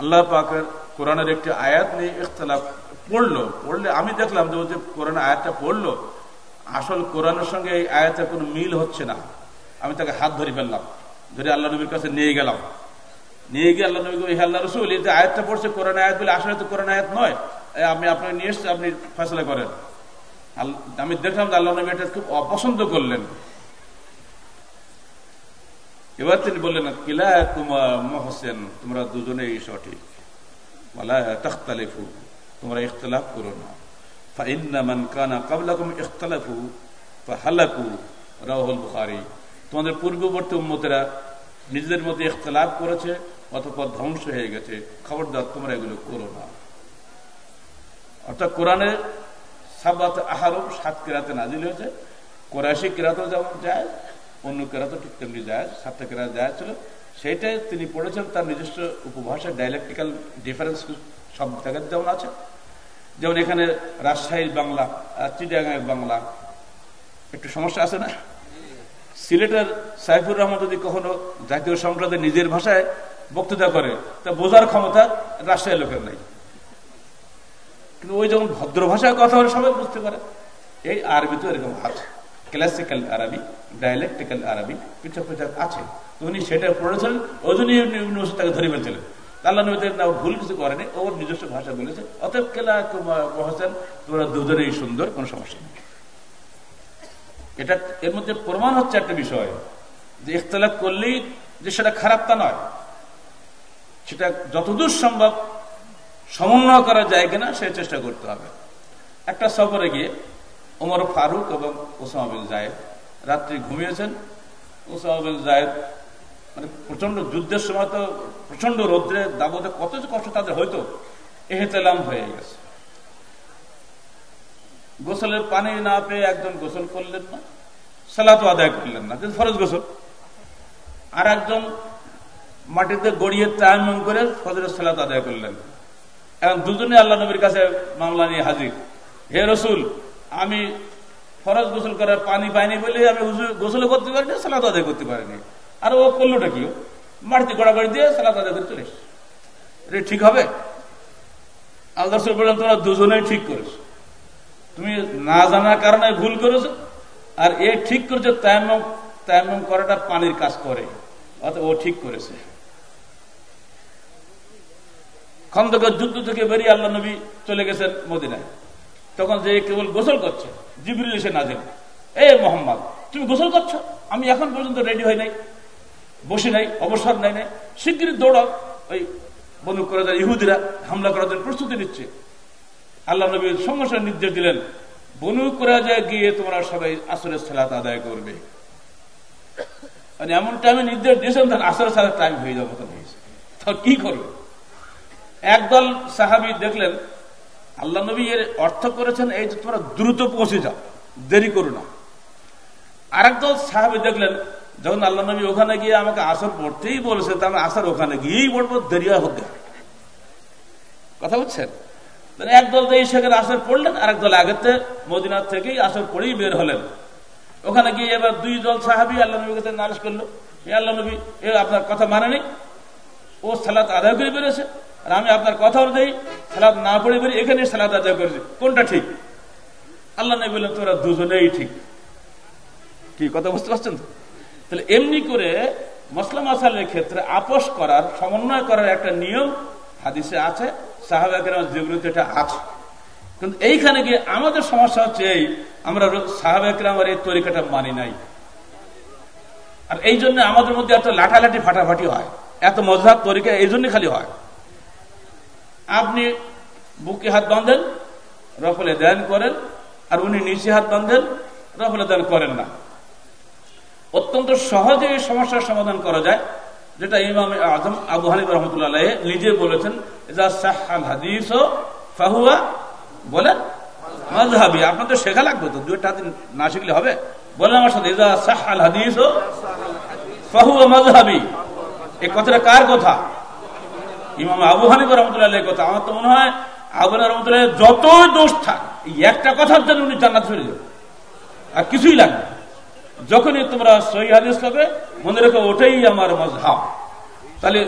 আল্লাহ পাকের কোরআনের একটি আয়াত নিয়ে ইখতলাফ পড়ল। পড়লে আমি দেখলাম যে ও যে কোরআন আয়াতটা পড়ল, আসল কোরআনের সঙ্গে এই আয়াতের কোনো মিল হচ্ছে না। আমি তাকে হাত ধরে ফেললাম, ধরে আল্লাহ নবীর কাছে নিয়ে গেলাম। নিয়ে গিয়ে আল্লাহ নবী আল্লাহ রসুল, এই যে আয়াতটা পড়ছে কোরআন আয়াত বলে আসলে তো কোরআন আয়াত নয়। আমি আপনাকে নিয়ে এসছি, আপনি ফেসলা করেন। আমি দেখলাম যে আল্লাহ নবী এটা খুব অপছন্দ করলেন। এবার তিনি বললেন কিলা কুমার মহসেন, তোমরা দুজনেই সঠিক। বলা তখতালিফু, তোমরা ইখতলাফ করো না। কানা কাবলাকুম ইখতলাফু রাহুল বুখারী। তোমাদের পূর্ববর্তী উম্মতেরা নিজেদের মধ্যে ইখতলাফ করেছে, অতপর ধ্বংস হয়ে গেছে। খবরদার, তোমরা এগুলো করো না। অর্থাৎ কোরআনে সাবাত আহারম সাত কেরাতে নাজিল হয়েছে। কোরআশি কেরাতেও যেমন যায় অন্য কেরাতও ঠিক তেমনি যায়, সাতটা কেরাত যায় ছিল সেইটাই তিনি পড়েছেন, তার নিজস্ব উপভাষায় ডাইলেকটিক্যাল ডিফারেন্স সব জায়গার যেমন আছে। যেমন এখানে রাজশাহীর বাংলা চিটাগাঁয়ের বাংলা। একটু সমস্যা আছে না? সিলেটের সাইফুর রহমান যদি কখনো জাতীয় সংসদে নিজের ভাষায় বক্তৃতা করে, তা বোঝার ক্ষমতা রাজশাহীর লোকের নাই। কিন্তু ওই যখন ভদ্র ভাষায় কথা বলে সবাই বুঝতে পারে, এই আরবি তো এরকম আছে ক্লাসিক্যাল আরবি ডায়ালেক্টিক্যাল আরবি পৃথক পৃথক আছে। তো উনি সেটা পড়েছিলেন ওই জন্যই তাকে ধরে ফেলছিলেন। আল্লাহ নবীদের না ভুল কিছু করেনি ওর নিজস্ব ভাষা বলেছে। অতএব কেলা তোমরা দুজনেই সুন্দর, কোনো সমস্যা নেই। এটা এর মধ্যে প্রমাণ হচ্ছে একটা বিষয়, যে ইখতলাফ করলেই যে সেটা খারাপ তা নয়। সেটা যতদূর সম্ভব সমন্বয় করা যায় কিনা সে চেষ্টা করতে হবে। একটা সফরে গিয়ে ওমর ফারুক এবং ওসামা বিন জায়েদ রাত্রি ঘুমিয়েছেন। ওসামা বিন জায়েদ মানে প্রচণ্ড যুদ্ধের সময় তো প্রচণ্ড রৌদ্রে দাবতে কত যে কষ্ট তাদের হয়তো এহেতেলাম হয়ে গেছে। গোসলের পানি না পেয়ে একজন গোসল করলেন না সালাতো আদায় করলেন না, কিন্তু ফরজ গোসল। আর একজন মাটিতে গড়িয়ে তায়াম করে ফজরের সালাত আদায় করলেন। এখন দুজনে আল্লাহ নবীর কাছে মামলা নিয়ে হাজির। হে রসুল আমি ফরজ গোসল করার পানি পাইনি বলে আমি গোসল করতে পারিনি, সালাত আদায় করতে পারিনি। আর ও করলোটা কি মাটিতে গড়াগড়ি দিয়ে সালাত আদায় করে চলে এটা ঠিক হবে? আল্লাহ বললেন তোমরা দুজনেই ঠিক করেছ। তুমি না জানার কারণে ভুল করেছ, আর এ ঠিক করেছে, তায়াম্মম তায়াম্মম করাটা পানির কাজ করে। অর্থাৎ ও ঠিক করেছে। খন্দকের যুদ্ধ থেকে বেরিয়ে আল্লাহ নবী চলে গেছেন মদিনায়। তখন যে কেবল গোসল করছে, জিবরিল এসে নাজেল। এ মোহাম্মদ, তুমি গোসল করছ? আমি এখন পর্যন্ত রেডি হই নাই, বসে নাই, অবসর নাই নাই। শিগগির দৌড়াও। ওই বন্ধু করে ইহুদিরা হামলা করার জন্য প্রস্তুতি নিচ্ছে। আল্লাহ নবী সঙ্গে সঙ্গে নির্দেশ দিলেন বনু করা যায় গিয়ে তোমরা সবাই আসরের সালাত আদায় করবে। মানে এমন টাইমে নির্দেশ দিয়েছেন তখন আসরের সালাত টাইম হয়ে যাবে তখন। হয়েছে তখন কি করবে? একদল সাহাবি দেখলেন আল্লাহ নবী এর অর্থ করেছেন এই যে তোমরা দ্রুত পৌঁছে যাও, দেরি করো না। আরেক দল সাহাবি দেখলেন, যখন আল্লাহ নবী ওখানে গিয়ে আমাকে আসর পড়তেই বলেছে তা আমি আসর ওখানে গিয়েই পড়ব, দেরি হোক কথা বুঝছেন? একদল তো এই সেখানে আসর পড়লেন আর দল আগেতে মদিনার থেকেই আসর পড়েই বের হলেন। ওখানে গিয়ে এবার দুই দল সাহাবি আল্লাহ নবীর কাছে নালিশ করল আল্লাহ নবী, এ আপনার কথা মানে নেই। ও সালাত আদায় করে বেরোছে আর আমি আপনার কথা অনুযায়ী সালাদ না পড়ে বেরিয়ে এখানে সালাদ আদায় করেছি। কোনটা ঠিক? আল্লাহ নবী বললেন, তোরা দুজনেই ঠিক। কি, কথা বুঝতে পারছেন তো? তাহলে এমনি করে মসলাম আসালের ক্ষেত্রে আপোষ করার, সমন্বয় করার একটা নিয়ম হাদিসে আছে সাহাবাকের এটা আছে। কিন্তু এইখানে গিয়ে আমাদের সমস্যা হচ্ছে এই, আমরা সাহাবাকের আমার এই তরিকাটা মানি নাই। আর এই জন্য আমাদের মধ্যে এত লাঠালাঠি ফাটাফাটি হয়, এত মজার তরিকা এই জন্য খালি হয়। আপনি বুকে হাত বাঁধেন, রফলে দেন করেন, আর উনি নিচে হাত বাঁধেন, রফলে দেন করেন না। অত্যন্ত সহজে এই সমস্যার সমাধান করা যায়, যেটা ইমাম আজম আবু হানিফ রহমতুল্লাহ নিজে বলেছেন বলেন তো শেখা লাগবে তো দুইটা না শিখলে হবে। বলেন আমার সাথে, ইজা সাহাল হাদিস ফাহুয়া মাজহাবি এই কথাটা কার কথা? ইমাম আবু হানিফা রহমতুল্লাহ কথা আমার তো মনে হয়, আবু রহমতুল্লাহ যতই দোষ থাক একটা কথার জন্য উনি জান্নাত চলে যাবে আর কিছুই লাগবে যখনই তোমরা সহি হাদিস পাবে, মনে রেখো ওটাই আমার মজহাব। তাহলে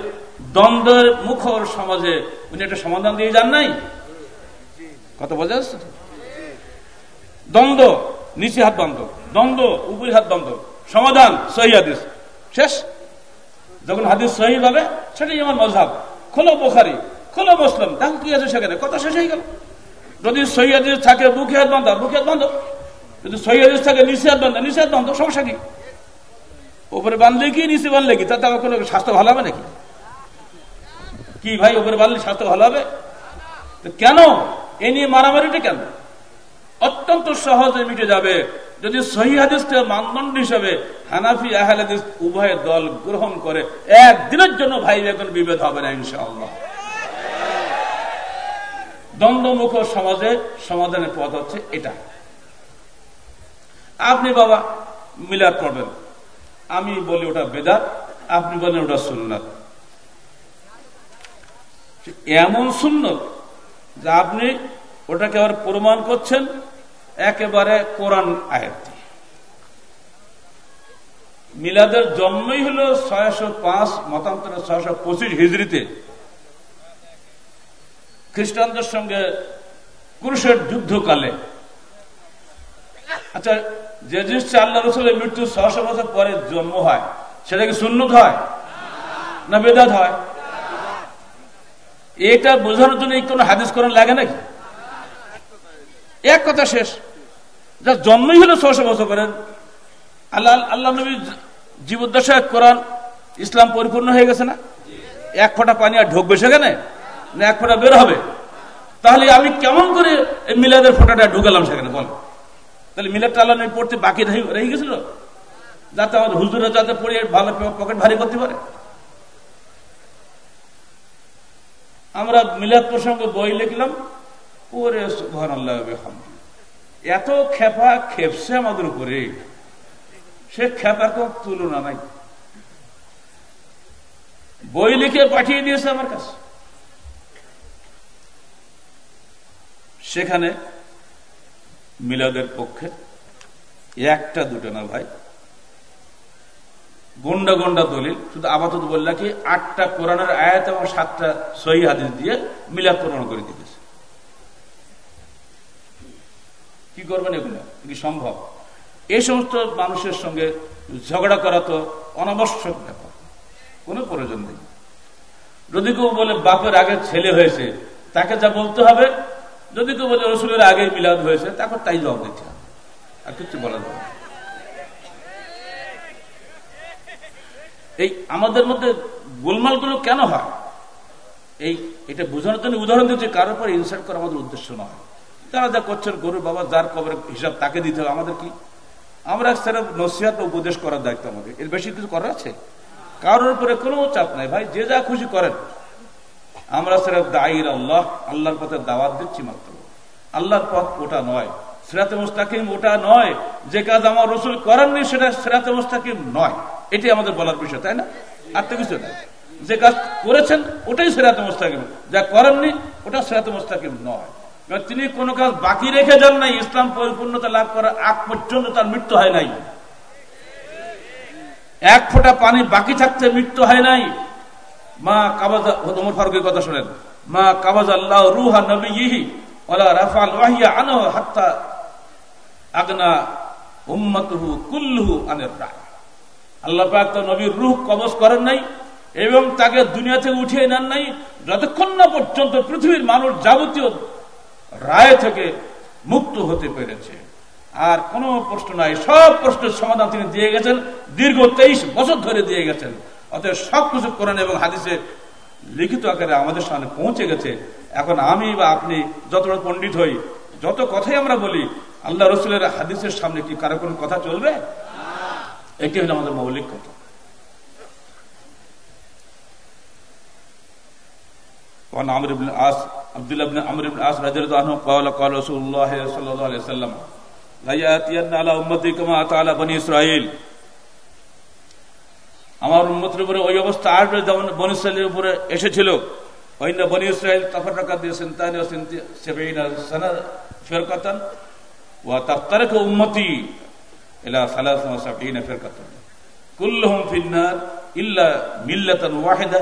দ্বন্দ্বের মুখর সমাজে উনি একটা সমাধান দিয়ে যান নাই? কত বোঝা যাচ্ছে দ্বন্দ্ব, নিচে হাত বন্ধ দ্বন্দ্ব, উপরি হাত বন্ধ সমাধান, সহি হাদিস। শেষ? যখন হাদিস সহি পাবে, সেটাই আমার মজহাব। খোলো বোখারি, খোলো মুসলিম তাহলে কি আছে সেখানে? কথা শেষ হয়ে গেল। যদি হাদিস থাকে বুকে হাত বান্ধা বুকে হাত বান্ধব যদি হাদিস থাকে নিচে হাত বান্ধা নিচে হাত বান্ধব সমস্যা কি? উপরে বাঁধলে কি, নিচে বাঁধলে কি? তাতে কোনো স্বাস্থ্য ভালো হবে নাকি? কি ভাই, উপরে বাঁধলে স্বাস্থ্য ভালো হবে? কেন? এ নিয়ে মারামারিটা কেন? অত্যন্ত সহজে মিটে যাবে। যদি সহি মানদণ্ড হিসাবে হানাফি আহলাদিস উভয় দল গ্রহণ করে, একদিনের জন্য ভাই এখন বিভেদ হবে না, ইনশাআল্লাহ। দ্বন্দ্বমুখ সমাজে সমাধানের পথ হচ্ছে এটা। আপনি বাবা, মিলাদ করবেন আমি বলি ওটা বেদাত, আপনি বলেন ওটা সুন্নত। এমন সুন্নত যে আপনি ওটাকে আবার প্রমাণ করছেন একেবারে কোরআন আয়াত। মিলাদের জন্মই হল ছয়শো পাঁচ, মতান্তরে ছয়শো পঁচিশ হিজড়িতে। খ্রিস্টানদের সঙ্গে কুরুষের যুদ্ধকালে। আচ্ছা যে জিনিসটা আল্লাহ রসুলের মৃত্যু ছশো বছর পরে জন্ম হয়, সেটা কি সুন্নত হয়? না বেদাত হয়? এটা বোঝানোর জন্য কোন হাদিস করেন লাগে নাকি? এক কথা শেষ। যা জন্মই হলো ছশো বছর করেন আল্লাহ আল্লাহ নবী জীবদ্দশায় কোরআন, ইসলাম পরিপূর্ণ হয়ে গেছে না? এক ফোঁটা পানি আর ঢোকবে সেখানে না এক ফোঁটা বের হবে? তাহলে আমি কেমন করে মিলাদের ফোঁটাটা ঢুকালাম সেখানে? বল। তাহলে মিলাদটা আল্লাহ নবী পড়তে বাকি রয়ে গেছিল? যাতে আমাদের হুজুরা যাতে পড়ে, ভালো পকেট ভারী করতে পারে। আমরা মিলাদ প্রসঙ্গে বই লিখলাম, ওরে আল্লাহ এত খেপা খেপছে আমাদের উপরে। সে খেপার কোন তুলনা নাই। বই লিখে পাঠিয়ে দিয়েছে আমার কাছে। সেখানে মিলাদের পক্ষে একটা দুটো না ভাই। গন্ডা গন্ডা দলিল। শুধু আপাতত বললা কি, আটটা কোরআনের আয়াত এবং সাতটা সহি হাদিস দিয়ে মিলাদ প্রমাণ করে দিতেছে কি করবেন এগুলো? কি সম্ভব। এই সমস্ত মানুষের সঙ্গে ঝগড়া করা তো অনাবশ্যক ব্যাপার। কোনো প্রয়োজন নেই। যদি কেউ বলে বাপের আগে ছেলে হয়েছে, তাকে যা বলতে হবে, যদি কেউ বলে রসুলের আগে মিলাদ হয়েছে তাকে তাই জবাব দিতে হবে। আর কিছু বলা যাবে এই আমাদের মধ্যে গোলমালগুলো কেন হয়? এই, এটা বোঝানোর জন্য উদাহরণ দিচ্ছে, কারোর পর ইনসার্ট করা আমাদের উদ্দেশ্য নয়। যারা যা করছেন গরুর বাবা, যার কবরের হিসাব তাকে দিতে হবে। আমাদের কি? আমরা সেটা নসিহাত উপদেশ করার দায়িত্ব আমাদের। এর বেশি কিছু করার আছে? কারোর উপরে কোনো চাপ নাই। ভাই, যে যা খুশি করেন। আমরা সেটা দায়ীর আল্লাহ। আল্লাহর পথে দাওয়াত দিচ্ছি মাত্র। আল্লাহর পথ ওটা নয়। সেরাতে মুস্তাকিম ওটা নয়। যে কাজ আমার রসুল করেননি, সেটা সেরাতে মুস্তাকিম নয়। এটি আমাদের বলার বিষয়, তাই না? আর তো কিছু নাই। যে কাজ করেছেন, ওটাই সেরাতে মুস্তাকিম। যা করেননি, ওটা সেরাতে মুস্তাকিম নয়। তিনি কোন কাজ বাকি রেখে যান নাই, ইসলাম পরিপূর্ণতা লাভ করার আগ পর্যন্ত তার মৃত্যু হয় নাই। এক ফোঁটা পানি বাকি থাকতে মৃত্যু হয় নাই। মা কাবাজ, ওমর ফারুকের কথা শোনেন। মা কাবাজ আল্লাহ রুহা নবী ইহি ওলা রাফাল ওয়াহিয়া আনো হাত্তা আগনা আল্লাহ পাক তো নবীর রুহ কবজ করেন নাই এবং তাকে দুনিয়া থেকে উঠিয়ে নেন নাই। যতক্ষণ না পর্যন্ত পৃথিবীর মানুষ যাবতীয় রায় থেকে মুক্ত হতে পেরেছে আর কোনো প্রশ্ন নাই সব প্রশ্নের সমাধান তিনি দিয়ে গেছেন দীর্ঘ তেইশ বছর ধরে দিয়ে গেছেন অতএব সব কিছু করেন এবং হাদিসে লিখিত আকারে আমাদের সামনে পৌঁছে গেছে এখন আমি বা আপনি যত বড় পণ্ডিত হই যত কথাই আমরা বলি আল্লাহ রসুলের হাদিসের সামনে কি কারো কোনো কথা চলবে এটি হলো আমাদের মৌলিক কথা وعن عمرو بن العاص আব্দুল্লাহ ইবনে আমর ইবনে আস রাদিয়াল্লাহু আনহু قال قال رسول الله صلى الله عليه وسلم لا ياتين على امتي كما اتى على بني اسرائيل আমার উম্মতের উপরে ওই অবস্থা আসবে যেমন বনি ইসরায়েলের উপরে এসেছিল ওই না বনি ইসরায়েল তাফাররাকা দিয়েছেন তানি ওয়া সেবেইনা সানা ফিরকাতান ওয়া তাফতারাকা উম্মতি ইলা সালাসা ওয়া সাবঈনা ফিরকাতান কুল্লুহুম ফিন নার ইল্লা মিল্লাতান ওয়াহিদা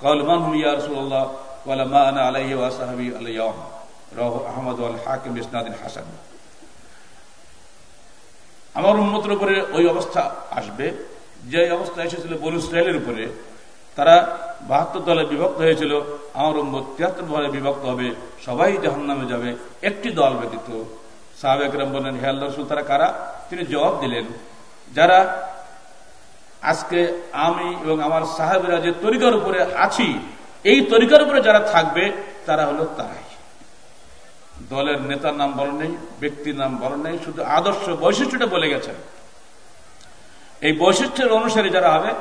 قال من هم يا رسول الله قال ما انا عليه واصحابي اليوم رواه احمد والحاكم باسناد حسن আমার উন্মতের উপরে ওই অবস্থা আসবে যে অবস্থা এসেছিল বনু ইসরায়েলের উপরে তারা বাহাত্তর দলে বিভক্ত হয়েছিল আমার উম্মত তিয়াত্তর দলে বিভক্ত হবে সবাই জাহান নামে যাবে একটি দল ব্যতীত সাহাবেকরাম বললেন হে আল্লাহ রসুল তারা কারা তিনি জবাব দিলেন যারা আজকে আমি এবং আমার সাহেবেরা যে তরিকার উপরে আছি এই তরিকার উপরে যারা থাকবে, তারা হলো তারাই। দলের নেতার নাম বলেন নেই, ব্যক্তির নাম বলেন নেই, শুধু আদর্শ বৈশিষ্ট্যটা বলে গেছেন এই বৈশিষ্ট্যের অনুসারে যারা হবে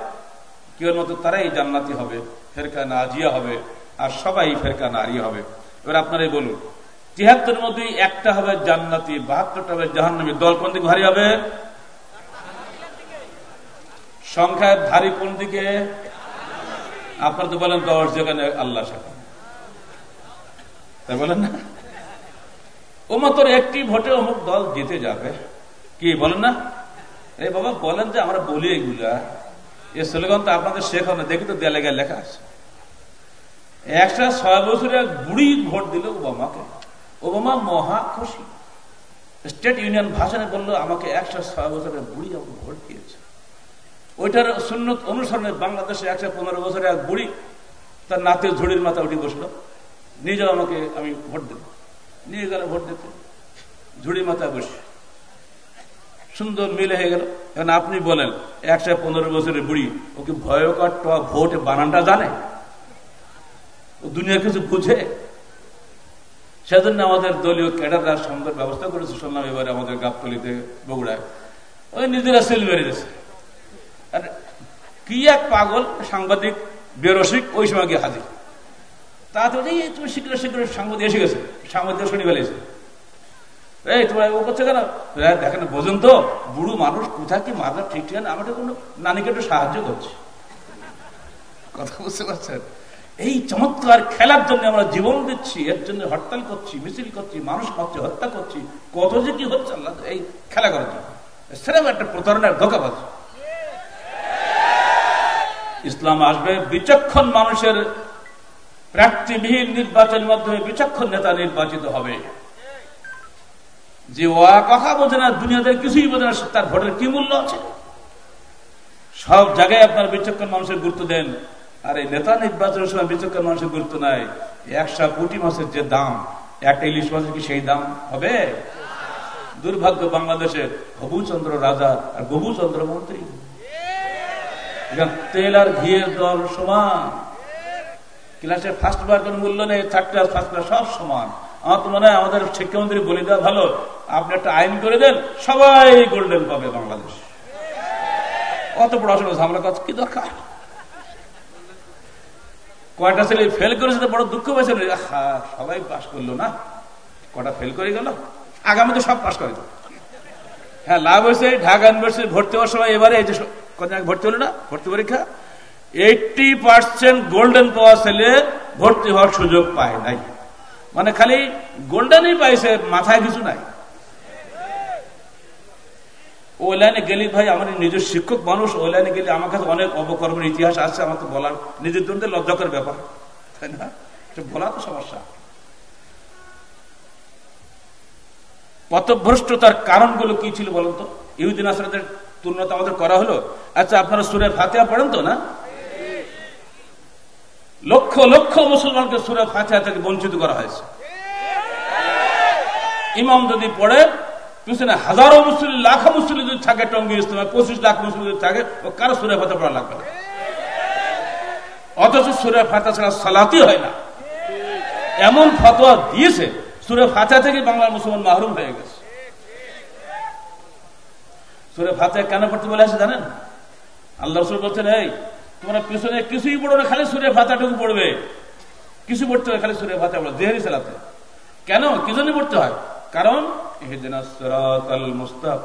কেউর মতো তারাই জান্নাতি হবে, ফেরকা নাজিয়া হবে, আর সবাই ফেরকা নারী হবে। এবার আপনারাই বলুন তিয়াত্তর মধ্যে একটা হবে জান্নাতি, বাহাত্তরটা হবে জাহান্নামী। দল কোন দিকে ভারী হবে? সংখ্যায় ধারী কোন দিকে? আপনার তো বলেন দশ যেখানে আল্লাহ সেখানে তাই বলেন না? ও ওমাতর একটি ভোটে অমুক দল জিতে যাবে। কি, বলেন না? এই বাবা, বলেন যে আমরা বলি এগুলা। এ স্লোগান তো আপনাদের শেখানো দেখি তো দেয়ালে গায়ে লেখা আছে। একটা ছয় বছরে বুড়ি ভোট দিল ওবামাকে। ওবামা মহা খুশি। স্টেট ইউনিয়ন ভাষণে বলল, আমাকে একশো ছয় বছরের বুড়ি ভোট দিয়েছে ওইটার সুন্নত অনুসরণে বাংলাদেশে একশো পনেরো বছরে এক বুড়ি তার নাতে ঝুড়ির মাথা উঠে বসল। নিজেও আমাকে, আমি ভোট দিল নিয়ে গেল, ভোট দিতে। ঝুড়ি মাথায় বসে। সুন্দর মিলে হয়ে গেল। এখন আপনি বলেন, একশো পনেরো বছরের বুড়ি ওকে ভয়কর টোয়া ভোট বানানটা জানে? ও দুনিয়ার কিছু বুঝে? সেজন্য আমাদের দলীয় ক্যাডাররা সুন্দর ব্যবস্থা করেছে। শুনলাম এবারে আমাদের গাবতলিতে বগুড়ায়। ওই নিজেরা সেল মেরে আর কি এক পাগল সাংবাদিক বেরসিক, ওই সময় গিয়ে হাজির। তা তো এই তুমি শীঘ্র শীঘ্র সাংবাদিক এসে গেছে। সাংবাদিক শুনে ফেলেছে এই, তোমার ও করছে কেন? দেখেন, বোঝেন তো, বুড়ো মানুষ কোথায় কি মাথা ঠিক ঠিক আমাকে কোনো নানিকে একটু সাহায্য করছে। কথা বুঝতে পারছেন? এই চমৎকার খেলার জন্য আমরা জীবন দিচ্ছি, এর জন্য হরতাল করছি, মিছিল করছি, মানুষ করছি হত্যা করছি। কত যে কি হচ্ছে, আল্লাহ এই খেলা করার জন্য। সেরকম একটা প্রতারণার ধোকাবাজ। ইসলাম আসবে। বিচক্ষণ মানুষের প্রার্থীবিহীন নির্বাচনের মাধ্যমে বিচক্ষণ নেতা নির্বাচিত হবে। যে ও কথা বোঝে না, দুনিয়াতে কিছুই বোঝে না, তার ভোটের কি মূল্য আছে? সব জায়গায় আপনার বিচক্ষণ মানুষের গুরুত্ব দেন। আর এই নেতা নির্বাচনের সময় বিচক্ষণ মানুষের গুরুত্ব নাই। একশো কোটি মাসের যে দাম, একটা ইলিশ মাসের কি সেই দাম হবে? দুর্ভাগ্য বাংলাদেশের হবুচন্দ্র রাজা আর গবুচন্দ্র মন্ত্রী। তেল আর ঘিয়ের দর সমান। ক্লাসের ফার্স্ট বার কোন মূল্য নেই থার্ড ক্লাস ফার্স্ট ক্লাস সব সমান। আমার তো মনে হয় আমাদের শিক্ষামন্ত্রী বলে দেওয়া ভালো। আপনি একটা আইন করে দেন, সবাই গোল্ডেন পাবে বাংলাদেশ। অত আসলে ঝামেলা কাজ কি দরকার? কয়টা ছেলে ফেল করেছে তো বড় দুঃখ পেয়েছে সবাই পাশ করল না। কটা ফেল করে গেল? আগামীতে সব পাশ করে হ্যাঁ লাভ হয়েছে, ঢাকা ইউনিভার্সিটি ভর্তি হওয়ার সময় এবারে এই যে কদিন ভর্তি হলো না? ভর্তি পরীক্ষা? পার্সেন্ট গোল্ডেন পাওয়া ছেলে ভর্তি হওয়ার সুযোগ পায় নাই। মানে খালি গোল্ডেনই পাইছে, মাথায় কিছু নাই। লাইনে গেলি ভাই, আমার নিজের শিক্ষক মানুষ, ও লাইনে গেলে আমার কাছে অনেক অবকর্মের ইতিহাস আছে আমার তো বলার নিজের জন্য লজ্জাকর ব্যাপার। তাই না? বলা তো সমস্যা। পথভ্রষ্টতার কারণগুলো কি ছিল বলুন তো? ইহুদিন আসরাদের তুলনা আমাদের করা হলো? আচ্ছা আপনারা সুরে ফাতেহা পড়েন তো না? লক্ষ লক্ষ মুসলমানকে সুরে ফাতেহা থেকে বঞ্চিত করা হয়েছে। ইমাম যদি পড়ে, পিছনে হাজারো মুসলিম লাখ মুসলিম যদি থাকে টঙ্গি ইসলামে পঁচিশ লাখ মুসলিম যদি থাকে ও কারও সুরে ফাতে পড়া লাগবে না। অথচ সুরে ফাতা ছাড়া সালাতি হয় না। এমন ফতোয়া দিয়েছে, সুরে ফাতা থেকে বাংলার মুসলমান মাহরুম হয়ে গেছে। সুরে ফাতে কেন পড়তে বলে আছে জানেন আল্লাহ রসুল বলছেন এই তোমরা পিছনে কিছুই পড়ো না খালি সুরে ফাতাটুকু পড়বে কিছু পড়তে হয় খালি সুরে ফাতে জেহেরি সালাতে কেন কি জন্য পড়তে হয় কারণ اهدنا الصراط المستقيم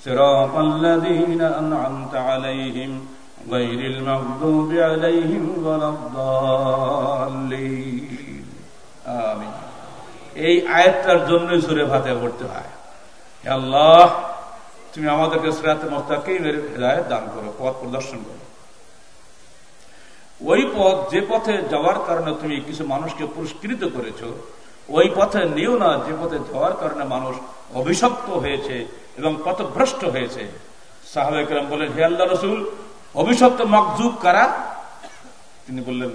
صراط الذين أنعمت عليهم غير المغضوب عليهم ولا الضالين آمين এই আয়াতটার জন্যই সুরে ভাতে পড়তে হয় আল্লাহ, তুমি আমাদেরকে সিরাতে মোস্তাকিমের হেদায়ত দান করো, পথ প্রদর্শন করো। ওই পথ, যে পথে যাওয়ার কারণে তুমি কিছু মানুষকে পুরস্কৃত করেছ, ওই পথে নিও না, যে পথে যাওয়ার কারণে মানুষ অভিশপ্ত হয়েছে এবং পথভ্রষ্ট হয়েছে। সাহাবেকরাম বলেন, হে আল্লাহ রসুল, অভিশপ্ত মকজুব কারা? তিনি বললেন,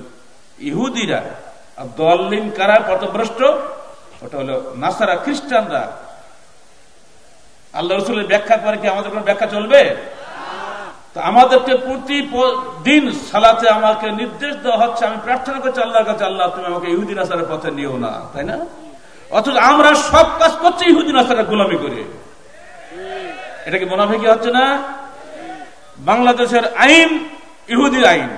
ইহুদিরা। আর দলিন কারা পথভ্রষ্ট? ওটা হলো নাসারা খ্রিস্টানরা। আল্লাহ রসুলের ব্যাখ্যা করে কি আমাদের কোন ব্যাখ্যা চলবে? আমাদেরকে প্রতি দিন সালাতে আমাকে নির্দেশ দেওয়া হচ্ছে, আমি প্রার্থনা করছি আল্লাহর কাছে, আল্লাহ, তুমি আমাকে ইহুদিন আসারের পথে নিও না, তাই না? অথচ আমরা সব কাজ করছি ইহুদিন আসারের গোলামি করে। এটা কি মোনাফিকি হচ্ছে না? বাংলাদেশের আইন ইহুদি আইন।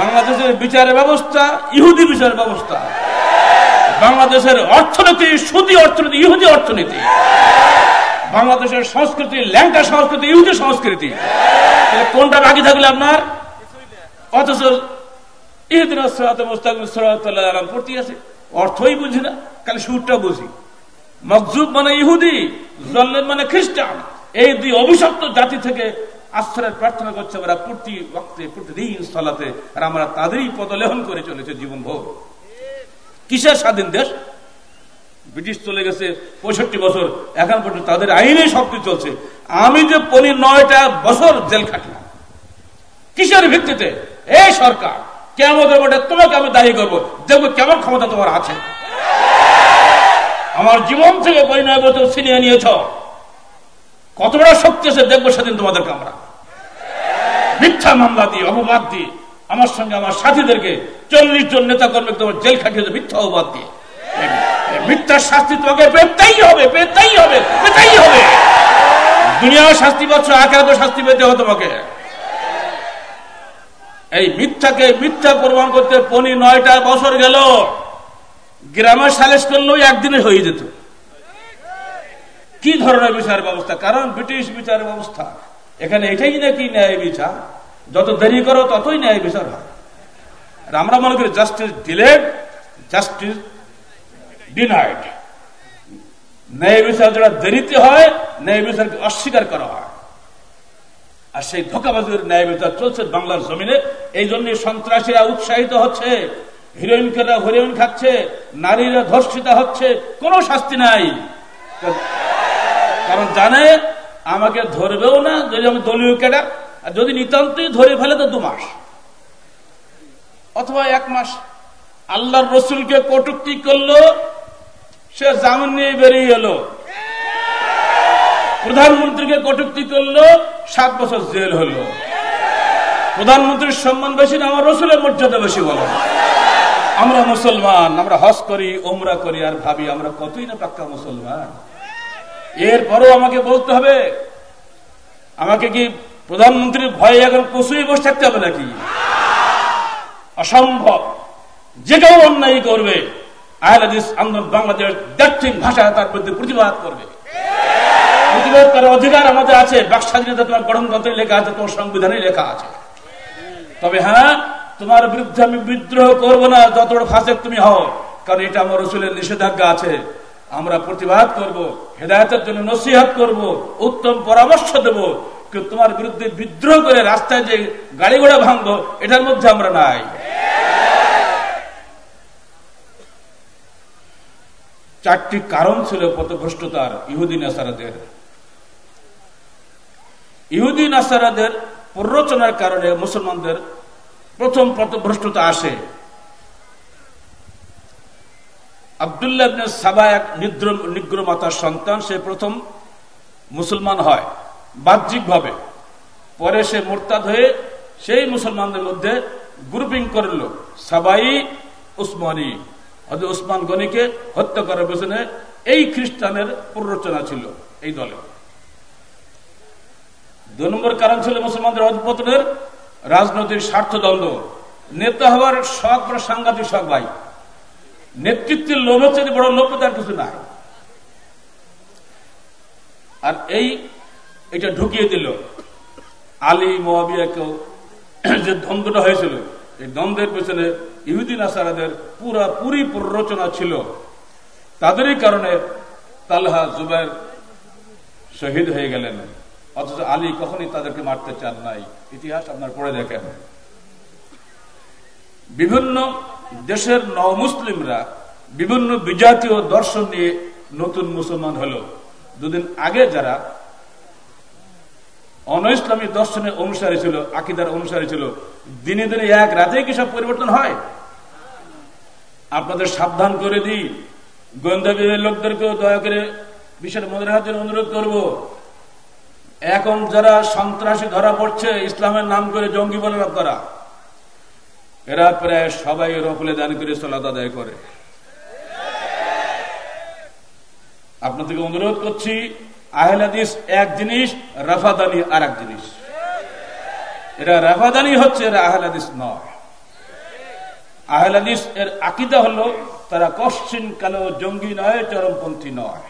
বাংলাদেশের বিচারের ব্যবস্থা ইহুদি বিচারের ব্যবস্থা। বাংলাদেশের অর্থনীতি সুদী অর্থনীতি, ইহুদি অর্থনীতি। বাংলাদেশের সংস্কৃতি, ল্যাংটা সংস্কৃতি, ইহুদি সংস্কৃতি। কোনটা বাকি থাকলে আপনার? অথচ ইহুদিন আছে অর্থই বুঝি না, খালি সুরটা বুঝি। মকজুব মানে ইহুদি জল্লেন মানে খ্রিস্টান। এই দুই অভিশপ্ত জাতি থেকে আশ্রয়ের প্রার্থনা করছে আমরা প্রতি বক্তে প্রতিদিন স্থলাতে আর আমরা তাদেরই পদলেহন করে চলেছে জীবন ভোর কিসের স্বাধীন দেশ? ব্রিটিশ চলে গেছে পঁয়ষট্টি বছর। এখন পর্যন্ত তাদের আইনে সবকিছু চলছে। আমি যে পনি নয়টা বছর জেল খাটলাম। কিসের ভিত্তিতে? এই সরকার কেমন তোমাকে আমি দায়ী করব। দেখব কেমন ক্ষমতা তোমার আছে। আমার জীবন থেকে পরিণয় বছর ছিনিয়ে নিয়েছ। কত বড় শক্তি আছে দেখব সেদিন তোমাদেরকে আমরা। মিথ্যা মামলা দিয়ে, অপবাদ দিয়ে আমার সঙ্গে আমার সাথীদেরকে চল্লিশ জন নেতা কর্মী তোমার জেল খাটিয়েছে মিথ্যা অপবাদ দিয়ে। মিথ্যার শাস্তি তোমাকে পেতেই হবে পেতেই হবে পেতেই হবে। দুনিয়াও শাস্তি পাচ্ছ আকারে শাস্তি পেতে হবে তোমাকে। এই মিথ্যাকে মিথ্যা প্রমাণ করতে পনি নয়টা বছর গেল। গ্রামের সালেস করলেও একদিনে হয়ে যেত। কি ধরনের বিচার ব্যবস্থা? কারণ ব্রিটিশ বিচার ব্যবস্থা। এখানে এটাই নাকি ন্যায় বিচার? যত দেরি করো, ততই ন্যায় বিচার হয়। আর আমরা মনে করি জাস্টিস ডিলেড জাস্টিস ডিনাইড ন্যায় বিচার যেটা দেরিতে হয়, ন্যায় বিচারকে অস্বীকার করা হয়। আর সেই ধোকাবাজের ন্যায় বিচার চলছে বাংলার জমিনে। এই জন্য সন্ত্রাসীরা উৎসাহিত হচ্ছে হিরোইন হিরোইনকেরা হিরোইন খাচ্ছে, নারীরা ধর্ষিতা হচ্ছে, কোনো শাস্তি নাই। কারণ জানে, আমাকে ধরবেও না, যদি আমি দলীয় ক্যাডার আর যদি নিতান্তই ধরে ফেলে, তো দু মাস। অথবা এক মাস আল্লাহর রসুলকে কটুক্তি করল, সে জামিন নিয়ে বেরিয়ে এলো। প্রধানমন্ত্রীকে কটুক্তি করল, সাত বছর জেল হলো। প্রধানমন্ত্রীর সম্মান বেশি না, আমার রসুলের মর্যাদা বেশি বলো। আমরা মুসলমান, আমরা হস করি ওমরা করি, আর ভাবি আমরা কতই না পাক্কা মুসলমান। এরপরও আমাকে বলতে হবে, আমাকে কি প্রধানমন্ত্রীর ভয়ে এখন কচুই বসে থাকতে হবে নাকি? অসম্ভব। যে কেউ অন্যায় করবে আন্দোলন বাংলাদেশ দার্থিক ভাষায় তার বিরুদ্ধে প্রতিবাদ করবে। প্রতিবাদ করার অধিকার আমাদের আছে। বাক স্বাধীনতা তোমার লেখা আছে, তোমার সংবিধানে লেখা আছে। তবে হ্যাঁ তোমার বিরুদ্ধে আমি বিদ্রোহ করব না যত তুমি হও। কারণ এটা আমার রসুলের নিষেধাজ্ঞা আছে। আমরা প্রতিবাদ করব, হেদায়তের জন্য নসিহাত করব, উত্তম পরামর্শ দেব। কিন্তু তোমার বিরুদ্ধে বিদ্রোহ করে রাস্তায় যে গাড়ি ঘোড়া ভাঙবো এটার মধ্যে আমরা নাই। চারটি কারণ ছিল পথভ্রষ্টতার ইহুদিন আসারাদের ইহুদিন আসারাদের প্ররোচনার কারণে মুসলমানদের প্রথম পথভ্রষ্টতা আসে। আবদুল্লাহ সাবা এক নিগ্র নিগ্র মাতার সন্তান, সে প্রথম মুসলমান হয়। বাহ্যিকভাবে। পরে সে মোরতাদ হয়ে সেই মুসলমানদের মধ্যে গ্রুপিং করল। সাবাই উসমানী। অর্থাৎ উসমান গনিকে হত্যা করার পেছনে এই খ্রিস্টানের প্ররোচনা ছিল এই দলে। দুই নম্বর কারণ ছিল মুসলমানদের অধপতনের রাজনৈতিক স্বার্থদ্বন্দ্ব। নেতা হওয়ার শখ বড় সাংঘাতিক শখ ভাই। নেতৃত্বের লোভের চেয়ে বড় লোভ তার কিছু নাই। আর এই এটা ঢুকিয়ে দিল। আলী মোয়াবিয়াকেও যে দ্বন্দ্বটা হয়েছিল, এই দ্বন্দ্বের পেছনে ইহুদিন আসারাদের পুরা পুরি প্ররোচনা ছিল। তাদেরই কারণে তালহা জুবাইর শহীদ হয়ে গেলেন। অথচ আলী কখনই তাদেরকে মারতে চান নাই। ইতিহাস আপনার পড়ে দেখেন। বিভিন্ন দেশের নমুসলিমরা বিভিন্ন বিজাতীয় দর্শন নিয়ে নতুন মুসলমান হলো। দুদিন আগে যারা অন ইসলামী দর্শনের অনুসারী ছিল, আকিদার অনুসারী ছিল। দিনে দিনে এক রাতে কি সব পরিবর্তন হয়? আপনাদের সাবধান করে দিই। গোয়েন্দা বিভাগের লোকদেরকেও দয়া করে বিশেষ মনে রাখার অনুরোধ করব। এখন যারা সন্ত্রাসী ধরা পড়ছে, ইসলামের নাম করে জঙ্গি বলে করা। এরা প্রায় সবাই রফলে দান করে সলাদ আদায় করে। আপনাদেরকে অনুরোধ করছি আহলাদিস এক জিনিস, রাফাদানি জিনিস। রাফাদানি হচ্ছে এরা আহলাদিস নয়। আহলাদিস এর আকিদা হলো, তারা কশ্চিন কালো জঙ্গি নয়, চরমপন্থী নয়।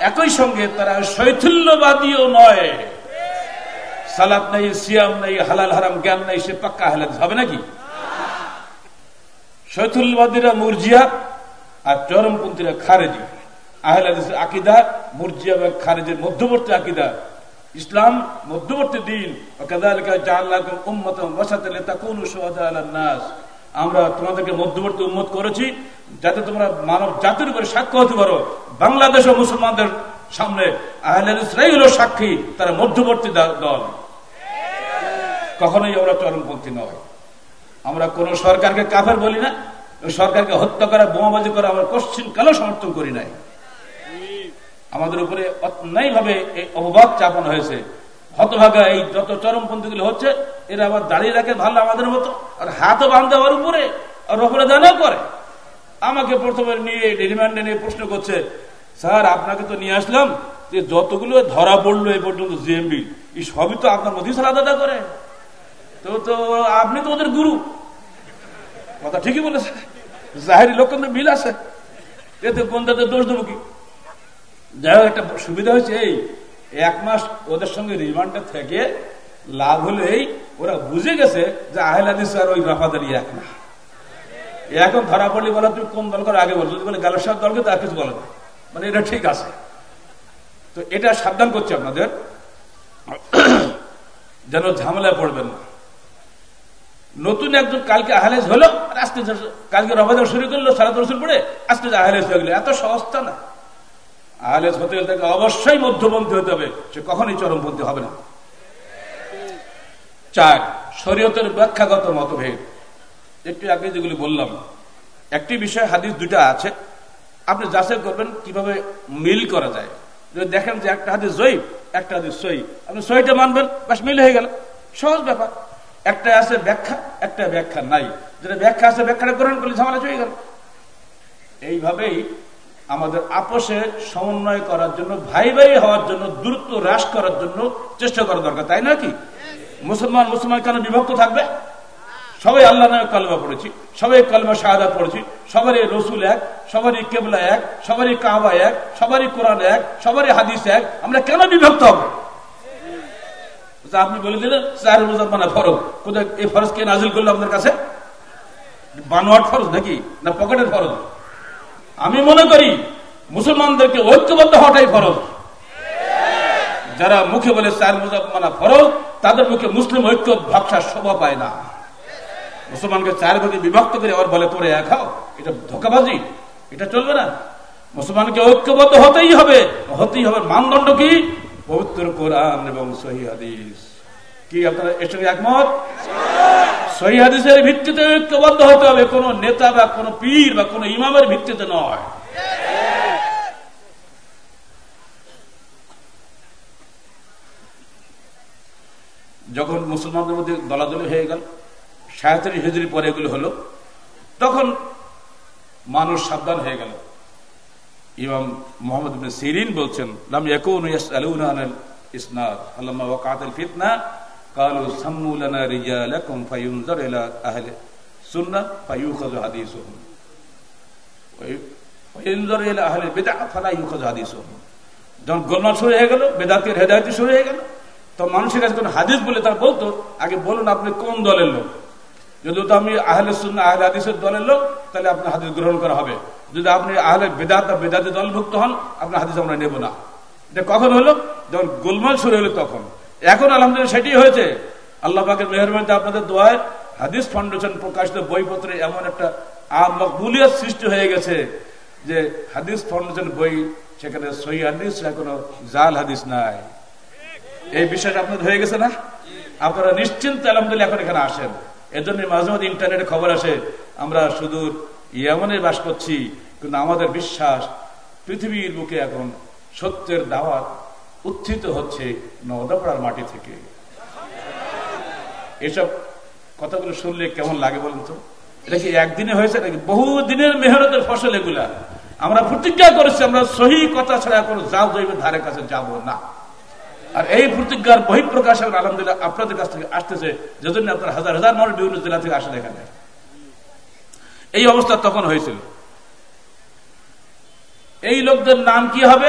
একই সঙ্গে তারা শৈথিল্যবাদীও নয়। সালাত নেই, সিয়াম নেই, হালাল হারাম জ্ঞান নেই, সে পাক্কা আহলাদিস হবে নাকি? শৈথুল্যবাদীরা মুরজিয়া আর চরমপন্থীরা খারেজি। আহলাদিস আকিদা, মুরজিয়া এবং খারেজের মধ্যবর্তী আকিদা। ইসলাম মধ্যবর্তী দিন। আমরা তোমাদেরকে মধ্যবর্তী উন্মত করেছি, যাতে তোমরা মানব জাতির উপরে সাক্ষ্য হতে পারো। বাংলাদেশ ও মুসলমানদের সামনে আহলাদিসরাই হলো সাক্ষী, তারা মধ্যবর্তী দল। কখনোই আমরা চরমপন্থী নয়। আমরা কোন সরকারকে কাফের বলি না সরকারকে হত্যা করা, বোমাবাজি করা, আমরা কোশ্চিন কালো সমর্থন করি নাই। আমাদের উপরে অন্যায় ভাবে এই অপবাদ চাপানো হয়েছে। হতভাগা এই যত চরমপন্থী গুলো হচ্ছে, এরা আবার দাঁড়িয়ে রাখে ভালো আমাদের মতো, আর হাতও বান্ধে আমার উপরে, আর ওপরে দানাও করে। আমাকে প্রথমে নিয়ে রিমান্ডে নিয়ে প্রশ্ন করছে, স্যার, আপনাকে তো নিয়ে আসলাম যে যতগুলো ধরা পড়ল এই পর্যন্ত জিএমবি, এই সবই তো আপনার মধ্যেই সালাদা করে। তো তো আপনি তো ওদের গুরু। কথা ঠিকই বলেছে জাহেরি লক্ষণ মিল আছে। এতে কোনটাতে দোষ দেবো কি? যাই একটা সুবিধা হয়েছে এই, এক মাস ওদের সঙ্গে রিমান্ডে থেকে লাভ হলো এই ওরা বুঝে গেছে যে আহলাদিস আর ওই রাফাদারি এক না। এখন ধরা পড়লি বলো, তুমি কোন দল করে আগে বলো? যদি বলে গালের দলকে তার কিছু বলো মানে এটা ঠিক আছে। তো এটা সাবধান করছে আপনাদের। যেন ঝামেলায় পড়বেন না। নতুন একজন কালকে আহলেজ হলো আস্তে কালকে রবাদার শুরু করল সারা রসুল পড়ে আস্তে আহলেজ হয়ে গেলো, এত সহজটা না। আহলেজ হতে গেলে তাকে অবশ্যই মধ্যপন্থী হতে হবে। সে কখনই চরমপন্থী হবে না। চার, শরীয়তের ব্যাখ্যাগত মতভেদ। একটু আগে যেগুলি বললাম, একটি বিষয় হাদিস দুটা আছে। আপনি যাচাই করবেন কীভাবে মিল করা যায়। যদি দেখেন যে একটা হাদিস জয়ীব একটা হাদিস সই আপনি সইটা মানবেন বাস মিল হয়ে গেল। সহজ ব্যাপার। একটা আছে ব্যাখ্যা, একটা ব্যাখ্যা নাই। যেটা ব্যাখ্যা আছে ব্যাখ্যাটা গ্রহণ করলে ঝামেলা চলে গেল। এইভাবেই আমাদের আপোষে সমন্বয় করার জন্য ভাই ভাই হওয়ার জন্য, দূরত্ব হ্রাস করার জন্য চেষ্টা করা দরকার, তাই না কি? মুসলমান মুসলমান কেন বিভক্ত থাকবে? সবাই আল্লাহ নামে কালমা পড়েছি, সবাই কালমা শাহাদা পড়েছি, সবারই রসুল এক, সবারই কেবলা এক, সবারই কাবা এক, সবারই কোরআন এক, সবারই হাদিস এক, আমরা কেন বিভক্ত হব? আপনি বলে দিলেন, চার মুসলমানা ফরজ কোথায় এই ফরজ কে নাজিল করল আপনার কাছে? বানোয়াট ফরজ নাকি? না পকেটের ফরজ? আমি মনে করি মুসলমানদেরকে ঐক্যবদ্ধ হওয়াটাই ফরজ। যারা মুখে বলে চার মুসলমানা ফরজ, তাদের মুখে মুসলিম ঐক্য ভাবসার শোভা পায় না। মুসলমানকে চার ভাগে বিভক্ত করে আবার বলে তোরে এক খাও এটা ধোকাবাজি, এটা চলবে না। মুসলমানকে ঐক্যবদ্ধ হতেই হবে। হতেই হবে মানদণ্ড কি? পবিত্র কোরআন এবং সহি হাদিস। কি, আপনারা এর সঙ্গে একমত? সহি হাদিসের ভিত্তিতে ঐক্যবদ্ধ হতে হবে, কোন নেতা বা কোন পীর বা কোন ইমামের ভিত্তিতে নয়। যখন মুসলমানদের মধ্যে দলাদলি হয়ে গেল সায়াতের হিজড়ি পরে এগুলো হলো, তখন মানুষ সাবধান হয়ে গেল। ইমাম মোহাম্মদ সিরিন বলছেন ইসনাদ আল্লামা ওয়াকাত আল ফিতনা কালু সাম্মুলানা রিজালাকুম ফায়ুনজার ইলা আহলে সুন্নাহ ফায়ুখাযু হাদিসুহুম ফায়ুনজার ইলা আহলে বিদআহ ফালা ইউখাযু হাদিসুহুম যখন গোলমাল শুরু হয়ে গেল বেদাতের হেদায়তি শুরু হয়ে গেল, তো মানুষের কাছে কোন হাদিস বলে তারা বলতো, আগে বলুন আপনি কোন দলের লোক? যদি তো আপনি আহলে সুন্না আহলে হাদিসের দলের লোক, তাহলে আপনার হাদিস গ্রহণ করা হবে। যদি আপনি আহলে বেদাত বেদাতে দলভুক্ত হন, আপনার হাদিস আমরা নেব না। এটা কখন হলো? যখন গোলমাল শুরু হলো তখন। এখন আলহামদুলিল্লাহ সেটি হয়েছে। আল্লাহ পাকের মেহরবানিতে আপনাদের দোয়ায় হাদিস ফাউন্ডেশন প্রকাশিত বইপত্রে এমন একটা মকবুলিয়াত সৃষ্টি হয়ে গেছে যে হাদিস ফাউন্ডেশন বই সেখানে সহি হাদিস কোনো জাল হাদিস নাই। এই বিষয়টা আপনাদের হয়ে গেছে না? আপনারা নিশ্চিন্ত আলহামদুলিল্লাহ এখন এখানে আসেন। এজন্য মাঝে মাঝে ইন্টারনেটে খবর আসে, আমরা সুদূর ইয়ামনে বাস করছি, কিন্তু আমাদের বিশ্বাস পৃথিবীর বুকে এখন সত্যের দাওয়াত উত্থিত হচ্ছে নওদাপাড়ার মাটি থেকে। এসব কথাগুলো শুনলে কেমন লাগে বলুন তো? এটা কি একদিনে হয়েছে নাকি? বহু দিনের মেহনতের ফসল এগুলা। আমরা প্রতিজ্ঞা করেছি, আমরা সহি কথা ছাড়া কোনো যাও জৈবের ধারে কাছে যাব না। আর এই প্রতিজ্ঞার বহিঃপ্রকাশ আলহামদুলিল্লাহ আপনাদের কাছ থেকে আসতেছে, যেজন্য আপনার হাজার হাজার মানুষ বিভিন্ন জেলা থেকে আসে এখানে। এই অবস্থা তখন হয়েছিল। এই লোকদের নাম কি হবে?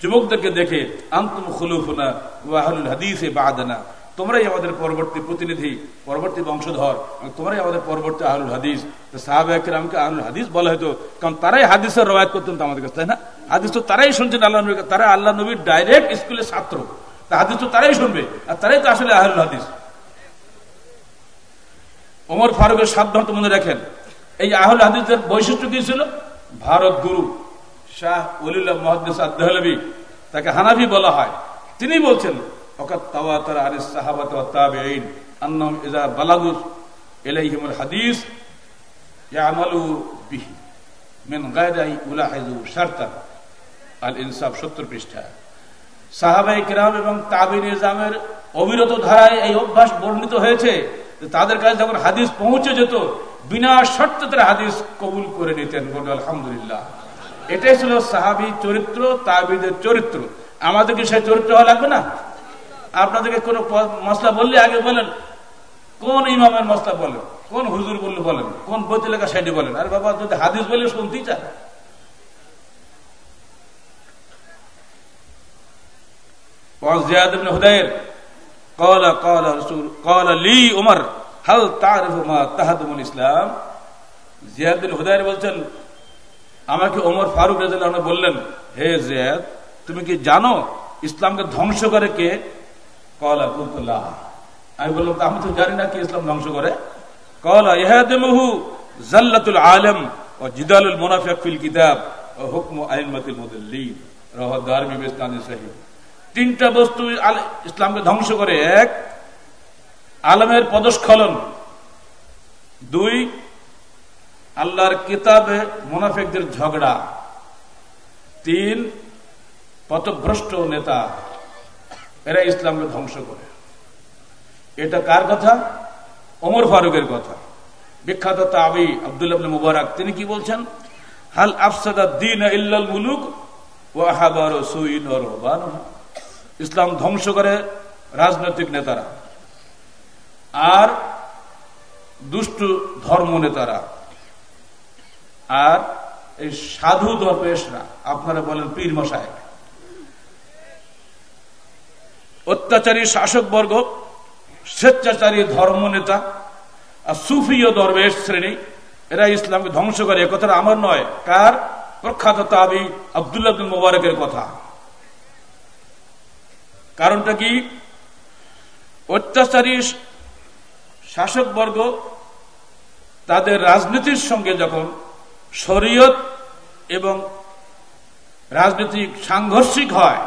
যুবকদেরকে দেখে আন্তম খুলুফুনা ও আহলুল হাদিসে বাদানা। তোমরাই আমাদের পরবর্তী প্রতিনিধি, পরবর্তী বংশধর তোমরাই আমাদের পরবর্তী আহলুল হাদিস। সাহাবাহামকে আহলুল হাদিস বলা হতো, কারণ তারাই হাদিসের রবায়ত করতেন তো আমাদের কাছে, তাই না? হাদিস তো তারাই শুনছেন আল্লাহ নবী তারা আল্লাহ নবীর ডাইরেক্ট স্কুলের ছাত্র। তা হাদিস তো তারাই শুনবে, আর তারাই তো আসলে আহুল হাদিস। ওমর ফারুকের সাবধানত মনে রাখেন, এই আহুল হাদিসের বৈশিষ্ট্য কি ছিল? ভারত গুরু। শাহ আদহলবী তাকে হানাফি বলা হয়। তিনি বলছেন তাওয়াতার সাহাবাত ওয়া ইযা বালাগু ইলাইহিমুল হাদিস ইয়ামালু বিহি মিন উলাহিযু আল ইনসাফ 70 পৃষ্ঠা। সাহাবাই এবং অবিরত ধারায় এই অভ্যাস বর্ণিত হয়েছে তাদের কাছে যখন হাদিস পৌঁছে যেত, বিনা শর্তে তারা হাদিস কবুল করে নিতেন আলহামদুলিল্লাহ। এটাই ছিল সাহাবি চরিত্র তাবিদের চরিত্র আমাদেরকে সেই চরিত্র হওয়া লাগবে না আপনাদেরকে কোন মশলা বললে আগে বলেন কোন ইমামের মশলা বলেন কোন হুজুর বললে বলেন কোন বইতে লেখা সাইডে বলেন আর বাবা যদি হাদিস বলে শুনতেই চায় জিয়াদ হুদায়ের قال قال رسول قال لي عمر هل تعرف ما تهدم الاسلام জিয়াদ বিন হুদায়র বলছেন আমাকে ওমর ফারুক রাদিয়াল্লাহু বললেন, হে জিয়াদ, তুমি কি জানো ইসলামকে ধ্বংস করে কে? কলা কুতুল্লাহ আমি বললাম আমি তো জানি না কি ইসলাম ধ্বংস করে। কলা ইহাদিমহু জাল্লাতুল আলম ও জিদালুল মুনাফিক ফিল কিতাব ও হুকম আইনমাতিল মুদাল্লিন রাহ দারমি বিস্তানি তিনটা বস্তু ইসলামকে ধ্বংস করে, এক, আলমের পদস্খলন, দুই আল্লাহর কিতাবে মোনাফেকদের ঝগড়া। তিন, পথভ্রষ্ট নেতা, এরা ইসলামকে ধ্বংস করে। এটা কার কথা? ওমর ফারুকের কথা। বিখ্যাত তাবি আব্দুল মুবারক, তিনি কি বলছেন? হাল আফসাদা দিন ইল্লাল মুলুক ও আহাবার সুইন ইসলাম ধ্বংস করে রাজনৈতিক নেতারা। আর দুষ্টু ধর্ম নেতারা। আর এই সাধু দরবেশরা আপনারা বলেন পীর মশাই। অত্যাচারী শাসক বর্গ, স্বেচ্ছাচারী ধর্ম নেতা, আর সুফিও দরবেশ শ্রেণি, এরা ইসলামকে ধ্বংস করে। কথাটা আমার নয়, কার? প্রখ্যাত তাবি আবদুল্লাহ মোবারকের কথা। কারণটা কি? অত্যাচারী শাসক বর্গ তাদের রাজনীতির সঙ্গে যখন শরীয়ত এবং রাজনৈতিক সাংঘর্ষিক হয়,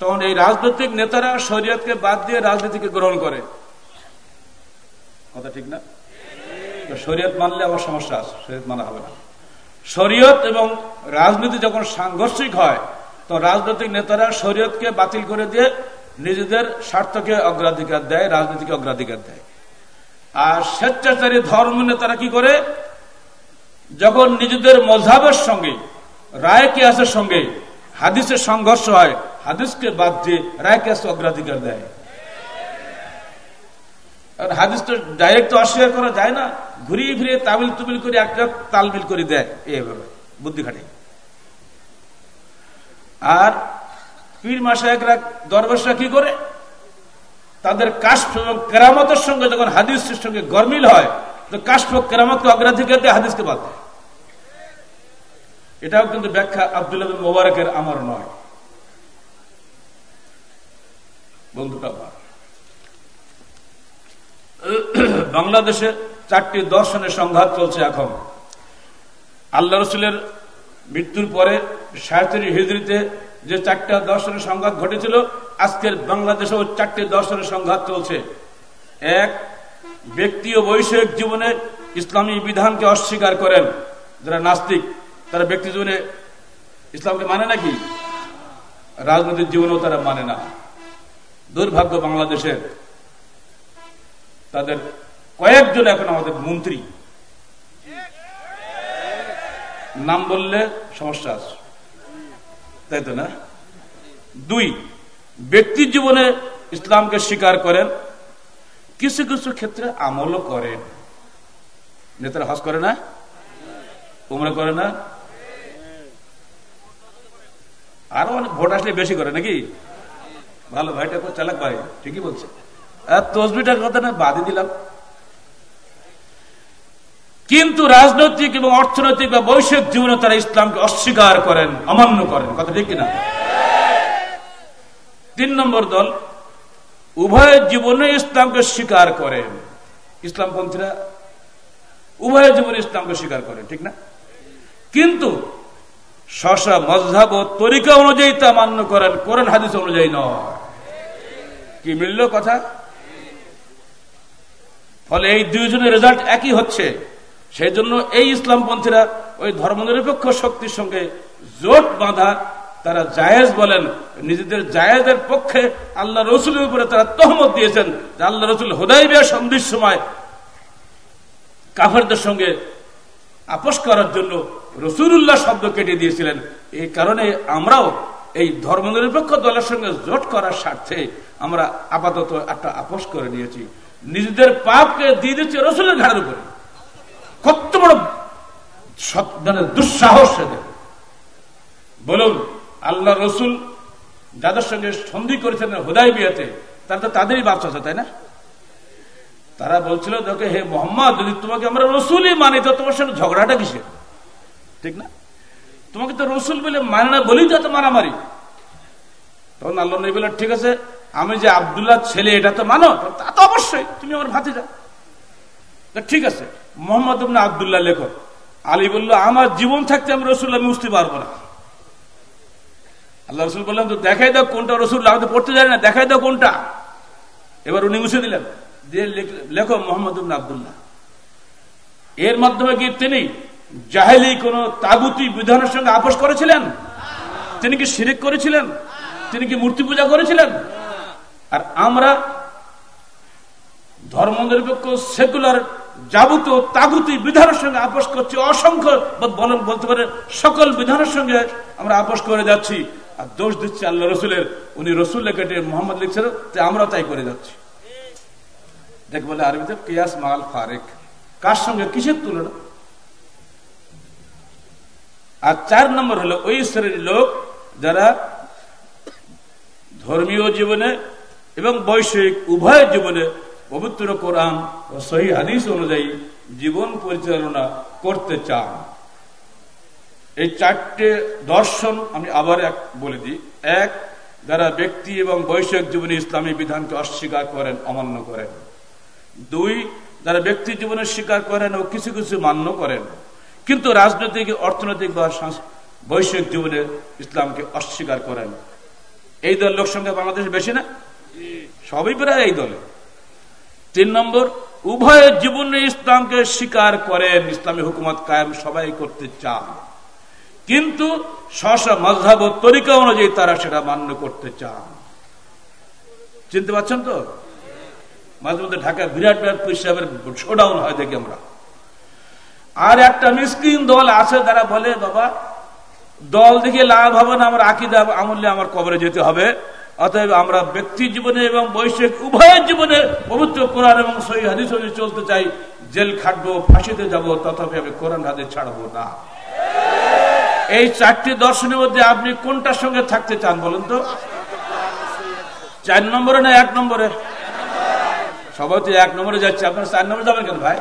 তখন এই রাজনৈতিক নেতারা শরীয়তকে বাদ দিয়ে রাজনীতিকে গ্রহণ করে। কথা ঠিক না? শরীয়ত মানলে আমার সমস্যা আছে, শরীয়ত মানা হবে না। শরীয়ত এবং রাজনীতি যখন সাংঘর্ষিক হয়, তো রাজনৈতিক নেতারা শরীয়তকে বাতিল করে দিয়ে নিজেদের স্বার্থকে অগ্রাধিকার দেয়, রাজনীতিকে অগ্রাধিকার দেয়। আর স্বেচ্ছাচারী ধর্ম নেতারা কি করে? যখন নিজেদের মজাবের সঙ্গে, রায় কেয়াসের সঙ্গে হাদিসের সংঘর্ষ হয়, হাদিসকে বাদ দিয়ে রায় কেয়াস অগ্রাধিকার দেয়। আর হাদিস তো ডাইরেক্ট অস্বীকার করা যায় না। ঘুরিয়ে ফিরিয়ে তামিল তুমিল করে একটা তালমিল করে দেয় এইভাবে বুদ্ধি খাটে। আর পীর মাসায়করা দরবেশরা কি করে? তাদের কাশ্প এবং কেরামতের সঙ্গে যখন হাদিসের সঙ্গে গরমিল হয়, তো কাশ্প কেরামতকে অগ্রাধিকার দিয়ে হাদিসকে বাদ দেয়। এটাও কিন্তু ব্যাখ্যা আব্দুল মোবারকের আমার নয়। বন্ধুটা বাংলাদেশে চারটি দর্শনের সংঘাত চলছে এখন। আল্লাহ রসুলের মৃত্যুর পরে সাড়ে হিজড়িতে যে চারটা দর্শনের সংঘাত ঘটেছিল, আজকের বাংলাদেশেও চারটি দর্শনের সংঘাত চলছে। এক, ব্যক্তি ও বৈষয়িক জীবনে ইসলামী বিধানকে অস্বীকার করেন, যারা নাস্তিক। তারা ব্যক্তি জীবনে ইসলামকে মানে নাকি? রাজনৈতিক জীবনেও তারা মানে না। দুর্ভাগ্য বাংলাদেশের তাদের কয়েকজন এখন আমাদের মন্ত্রী। নাম বললে সমস্যা আছে। তাই তো না? দুই, ব্যক্তি জীবনে ইসলামকে স্বীকার করেন, কিছু কিছু ক্ষেত্রে আমলও করেন। নেতারা হজ করে না? উমরা করে না? আরও অনেক ভোট আসলে বেশি করে, নাকি? ভালো ভাইটা চালাক ভাই, ঠিকই বলছে। তসবিটার কথা না বাদে দিলাম। কিন্তু রাজনৈতিক এবং অর্থনৈতিক বা বৈশ্বিক জীবনে তারা ইসলামকে অস্বীকার করেন, অমান্য করেন, কথা ঠিক কিনা? তিন নম্বর দল, উভয় জীবনে ইসলামকে স্বীকার করেন। ইসলামপন্থীরা উভয় জীবনে ইসলামকে স্বীকার করেন, ঠিক না? কিন্তু শশা মজাব ও তরিকা অনুযায়ী তা মান্য করেন। করেন হাদিস অনুযায়ী নয়। কি মিলল কথা? ফলে এই দুইজনের রেজাল্ট একই হচ্ছে। সেই জন্য এই ইসলামপন্থীরা ওই ধর্মনিরপেক্ষ শক্তির সঙ্গে জোট বাঁধা, তারা জায়েজ বলেন, নিজেদের জায়েজের পক্ষে আল্লাহ রসুলের উপরে তারা তহমত দিয়েছেন আল্লাহ রসুল হোদাইবিয়া সন্ধির সময় কাফেরদের সঙ্গে আপোষ করার জন্য রসুল্লাহ শব্দ কেটে দিয়েছিলেন। এই কারণে আমরাও এই ধর্মনিরপেক্ষ দলের সঙ্গে জোট করার স্বার্থে আমরা আপাতত একটা আপোষ করে নিয়েছি। নিজেদের পাপকে দিয়ে দিচ্ছে রসুলের ঘাড়ের উপরে। কত বড় মানে দুঃসাহস বলুন, আল্লাহ রসুল যাদের সঙ্গে সন্ধি করেছেন হুদাই বিয়াতে তারা তো তাদেরই বাপ আছে তাই না? তারা বলছিল, দেখে, হে মোহাম্মদ, যদি তোমাকে আমরা রসুলই মানি, তো তোমার সঙ্গে ঝগড়াটা কিসে ঠিক না? তোমাকে তো রসুল বলে মানে না, বলেই তো মারামারি। তখন আল্লাহ নবী বললেন, ঠিক আছে, আমি যে আবদুল্লাহ ছেলে, এটা তো মানো, তা তো অবশ্যই, তুমি আমার ভাতে যা ঠিক আছে, মোহাম্মদ আবদুল্লাহ লেখক আলী বলল, আমার জীবন থাকতে আমি রসুল, আমি বুঝতে পারব না। আল্লাহ রসুল বললাম তো দেখাই দাও কোনটা রসুল, আমি তো পড়তে জানি না, দেখাই দাও কোনটা। এবার উনি মুছে দিলেন। দিয়ে লেখো মোহাম্মদ আবদুল্লাহ। এর মাধ্যমে কি তিনি জাহেলি কোন তাগুতি বিধানের সঙ্গে আপোষ করেছিলেন? তিনি কি শিরিক করেছিলেন? তিনি কি মূর্তি পূজা করেছিলেন? আর আমরা ধর্ম নিরপেক্ষ সেকুলার যাবতীয় তাগুতি বিধানের সঙ্গে আপোষ করছি, অসংখ্য বলতে পারে সকল বিধানের সঙ্গে আমরা আপোষ করে যাচ্ছি। আর দোষ দিচ্ছি আল্লাহ রসুলের। উনি রসুল লেখে মোহাম্মদ লিখছেন আমরা তাই করে যাচ্ছি। দেখ বলে আরবিতে কিয়াস মাল ফারেক। কার সঙ্গে? কিসের তুলনা? আর চার নম্বর হলো, ওই শ্রেণির লোক যারা ধর্মীয় জীবনে এবং বৈষয়িক উভয় জীবনে পবিত্র কোরআন ও সহি হাদিস অনুযায়ী জীবন পরিচালনা করতে চান। এই চারটে দর্শন আমি আবার এক বলে দিই। এক, যারা ব্যক্তি এবং বৈষয়িক জীবনে ইসলামী বিধানকে অস্বীকার করেন, অমান্য করেন। দুই, যারা ব্যক্তি জীবনে স্বীকার করেন ও কিছু কিছু মান্য করেন, কিন্তু রাজনৈতিক, অর্থনৈতিক বা বৈষয়িক জীবনে ইসলামকে অস্বীকার করেন। এই দল লোক সংখ্যা বাংলাদেশে বেশি না? সবই প্রায় এই দলে। তিন নম্বর উভয়ের জীবনে ইসলামকে স্বীকার করেন, ইসলামী হুকুমত কায়েম সবাই করতে চান। কিন্তু স্ব মজহাব তরিকা অনুযায়ী তারা সেটা মান্য করতে চান। চিনতে পারছেন তো? মাঝে মধ্যে ঢাকা বিরাট বিরাট পরিষেবার শোডাউন হয় দেখি আমরা। আর একটা মিসকিন দল আছে, তারা বলে, বাবা, দল দেখে লাভ হবে না, আমার আকিদা আমলে আমার কবরে যেতে হবে। অতএব আমরা ব্যক্তি জীবনে এবং বৈশ্বিক উভয়ের জীবনে পবিত্র কোরআন এবং সহি হাদিস চলতে চাই। জেল খাটবো, ফাঁসিতে যাব, তথাপি আমি কোরআন হাদিস ছাড়বো না। এই চারটি দর্শনের মধ্যে আপনি কোনটার সঙ্গে থাকতে চান বলুন তো? চার নম্বরে না এক নম্বরে? সবাই এক নম্বরে যাচ্ছে, আপনার চার নম্বরে যাবেন কেন ভাই?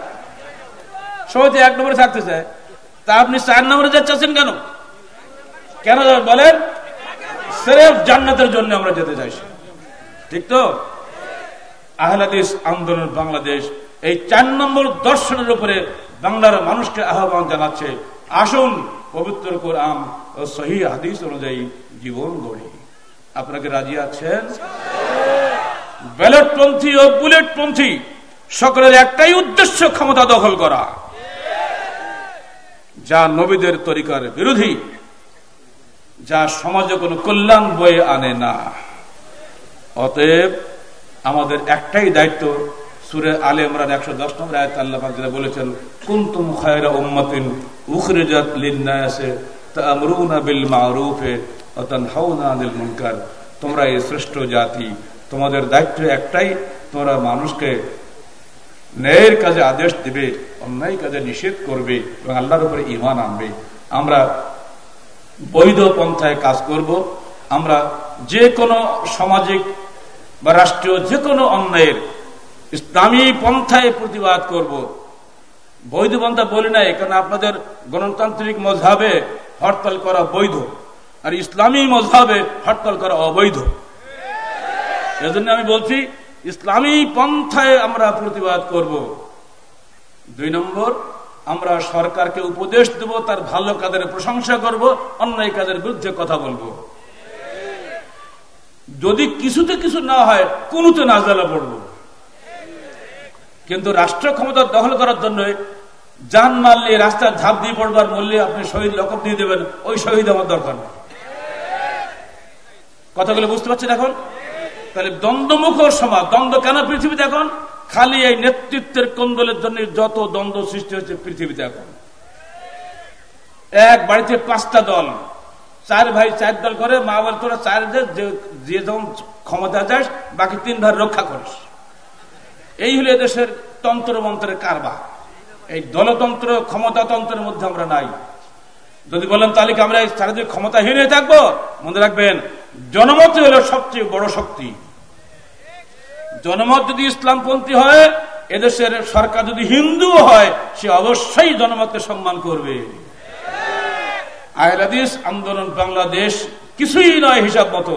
সবাই এক নম্বরে থাকতে চায়। তা আপনি চার নম্বরে যাচ্ছেন কেন? কেন যাবেন বলেন? সেরেফ জান্নাতের জন্য আমরা যেতে চাইছি ঠিক তো? আহলাদিস আন্দোলন বাংলাদেশ, এই চার নম্বর দর্শনের উপরে বাংলার মানুষকে আহ্বান জানাচ্ছে। আসুন, পবিত্র কোরআন ও সহি হাদিস অনুযায়ী জীবন গড়ি। আপনাকে রাজি আছেন? ব্যালটপন্থী ও বুলেটপন্থী সকলের একটাই উদ্দেশ্য ক্ষমতা দখল করা। যা নবীদের তরিকার বিরোধী, যা সমাজে কোনো কল্যাণ বয়ে আনে না। অতএব আমাদের একটাই দায়িত্ব, সুরে আলে ইমরান একশো দশ নম্বর আল্লাহ বলেছেন, কুন্তুম খায়রা উম্মাতিন উখরিজাত লিন্নাসে তা'মুরুনা বিল মারুফে তানহাউনা আনিল মুনকার। তোমরা এই শ্রেষ্ঠ জাতি তোমাদের দায়িত্ব একটাই তোমরা মানুষকে ন্যায়ের কাজে আদেশ দিবে, অন্যায় কাজে নিষেধ করবে এবং আল্লাহর উপরে ইমান আনবে। আমরা বৈধ পন্থায় কাজ করব। আমরা যে কোনো সামাজিক বা রাষ্ট্রীয় যে কোনো অন্যায়ের ইসলামী পন্থায় প্রতিবাদ করব। বৈধ পন্থা বলি নাই, কারণ আপনাদের গণতান্ত্রিক মজাবে হরতাল করা বৈধ। আর ইসলামী মজাবে হরতাল করা অবৈধ। এজন্য আমি বলছি, ইসলামী পন্থায় আমরা প্রতিবাদ করব। দুই নম্বর, আমরা সরকারকে উপদেশ দেব, তার ভালো কাজের প্রশংসা করব অন্যায় কাজের বিরুদ্ধে কথা বলব। যদি কিছুতে কিছু না হয়, কোনোতে না জ্বালা পড়ব। কিন্তু রাষ্ট্র ক্ষমতা দখল করার জন্য যান মারলে রাস্তার ঝাঁপ দিয়ে পড়বার মূল্যে আপনি শহীদ লকব দিয়ে দেবেন, ওই শহীদ আমার দরকার কথাগুলো বুঝতে পারছেন এখন? তাহলে দ্বন্দ্বমুখ সমাজ। দ্বন্দ্ব কেন পৃথিবীতে এখন? খালি এই নেতৃত্বের কন্দলের জন্য যত দ্বন্দ্ব সৃষ্টি হচ্ছে পৃথিবীতে এখন। এক বাড়িতে পাঁচটা দল। চার ভাই, চার দল করে মা বল তোরা চার যে যেমন ক্ষমতা যাস বাকি তিন ভাই রক্ষা করিস। এই হলো দেশের তন্ত্র মন্ত্রের কারবার। এই দলতন্ত্র, ক্ষমতাতন্ত্রের মধ্যে আমরা নাই। যদি বলেন তাহলে কি আমরা সারাদিন ক্ষমতাহীন হয়ে থাকব? মনে রাখবেন, জনমত হলো সবচেয়ে বড় শক্তি। জনমত যদি ইসলামপন্থী হয়, এদেশের সরকার যদি হিন্দু হয়, সে অবশ্যই জনমতকে সম্মান করবে। আহলাদিস আন্দোলন বাংলাদেশ কিছুই নয় হিসাব মতো।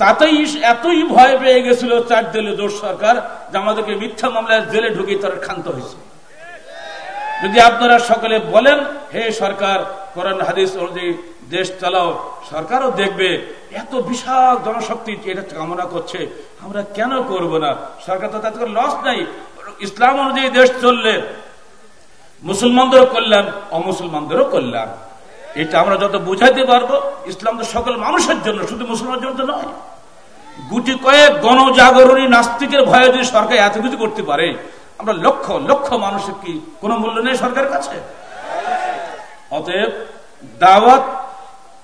তাতেই এতই ভয় পেয়ে গেছিল চার দলীয় দোষ সরকার যে আমাদেরকে মিথ্যা মামলায় জেলে ঢুকিয়ে তারা ক্ষান্ত হয়েছে। যদি আপনারা সকলে বলেন, হে সরকার, কোরআন, হাদিস অনুযায়ী দেশ চালাও, সরকারও দেখবে, এত বিশাল জনশক্তি এটা কামনা করছে। আমরা কেন করব না? সরকার তো তাদের লস নাই। ইসলাম অনুযায়ী দেশ চললে, মুসলমানদেরও কল্যাণ, অমুসলমানদেরও কল্যাণ। এটা আমরা যত বুঝাইতে পারব, ইসলাম তো সকল মানুষের জন্য, শুধু মুসলমানের জন্য নয়। গুটি কয়েক গণজাগরণী নাস্তিকের ভয়ে যদি সরকার এত কিছু করতে পারে, আমরা লক্ষ লক্ষ মানুষের কি কোনো মূল্য নেই সরকারের কাছে? অতএব দাওয়াত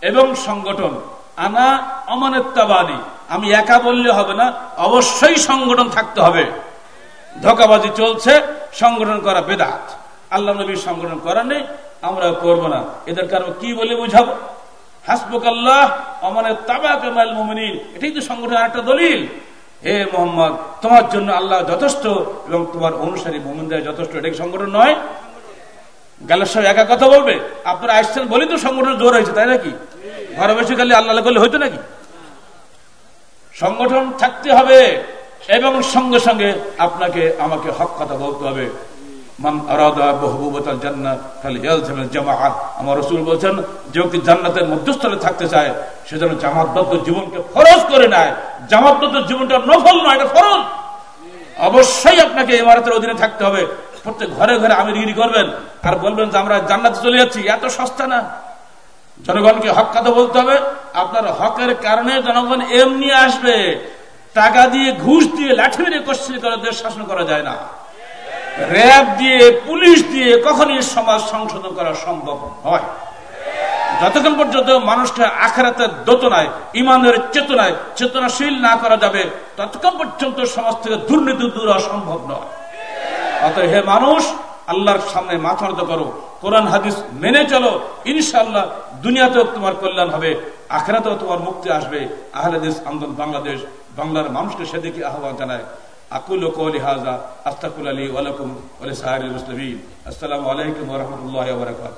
এবং সংগঠন। আনা অমানত্যাবাদী। আমি একা বললে হবে না, অবশ্যই সংগঠন থাকতে হবে। ধোকাবাজি চলছে, সংগঠন করা বেদাত। আল্লাহ নবীর সংগঠন করা নেই আমরা করব না। এদের কারণ কি বলে বুঝাবো? হাসবুক আল্লাহ অমানের তাবাক মোমিন এটাই তো সংগঠনের একটা দলিল। হে মোহাম্মদ, তোমার জন্য আল্লাহ যথেষ্ট এবং তোমার অনুসারী মোমিনরা যথেষ্ট। এটা সংগঠন নয়? গালের সব একা কথা বলবে? আপনারা আসছেন বলি তো সংগঠন জোর হয়েছে, তাই নাকি? ঘরে বসে গেলে আল্লাহ করলে হইতো নাকি? সংগঠন থাকতে হবে এবং সঙ্গে সঙ্গে আপনাকে আমাকে হক কথা বলতে হবে। জামাতবদ্ধ জীবনটা নফল নয়, এটা ফরজ। অবশ্যই আপনাকে ইমারতের অধীনে থাকতে হবে। প্রত্যেক ঘরে ঘরে আমিরগিরি করবেন। আর বলবেন যে, আমরা জান্নাতে চলে যাচ্ছি। এত সস্তা না। জনগণকে হক কথা বলতে হবে। আপনার হকের কারণে জনগণ এমনি আসবে। টাকা দিয়ে ঘুষ দিয়ে লাঠি মেরে কোশ্চিন করে দেশ শাসন করা যায় না। র্যাব দিয়ে, পুলিশ দিয়ে কখনই সমাজ সংশোধন করা সম্ভব হয় যতক্ষণ পর্যন্ত মানুষকে আখেরাতের দোতনায়, ইমানের চেতনায় চেতনাশীল না করা যাবে, ততক্ষণ পর্যন্ত সমাজ থেকে দুর্নীতি দূর সম্ভব নয়। অত হে মানুষ, আল্লাহর সামনে মাথা নত করো। কোরআন, হাদিস মেনে চলো। ইনশাল্লাহ দুনিয়াতেও তোমার কল্যাণ হবে, আখেরাতেও তোমার মুক্তি আসবে। আহলেদিস আন্দোলন বাংলাদেশ, বাংলার মানুষকে সেদিকে আহ্বান জানায়। আকুল কৌলি হাজা আস্তাকুল আলী ওয়ালাকুম ওয়ালি সাহারি আসসালামু আলাইকুম রহমতুল্লাহ বারকাত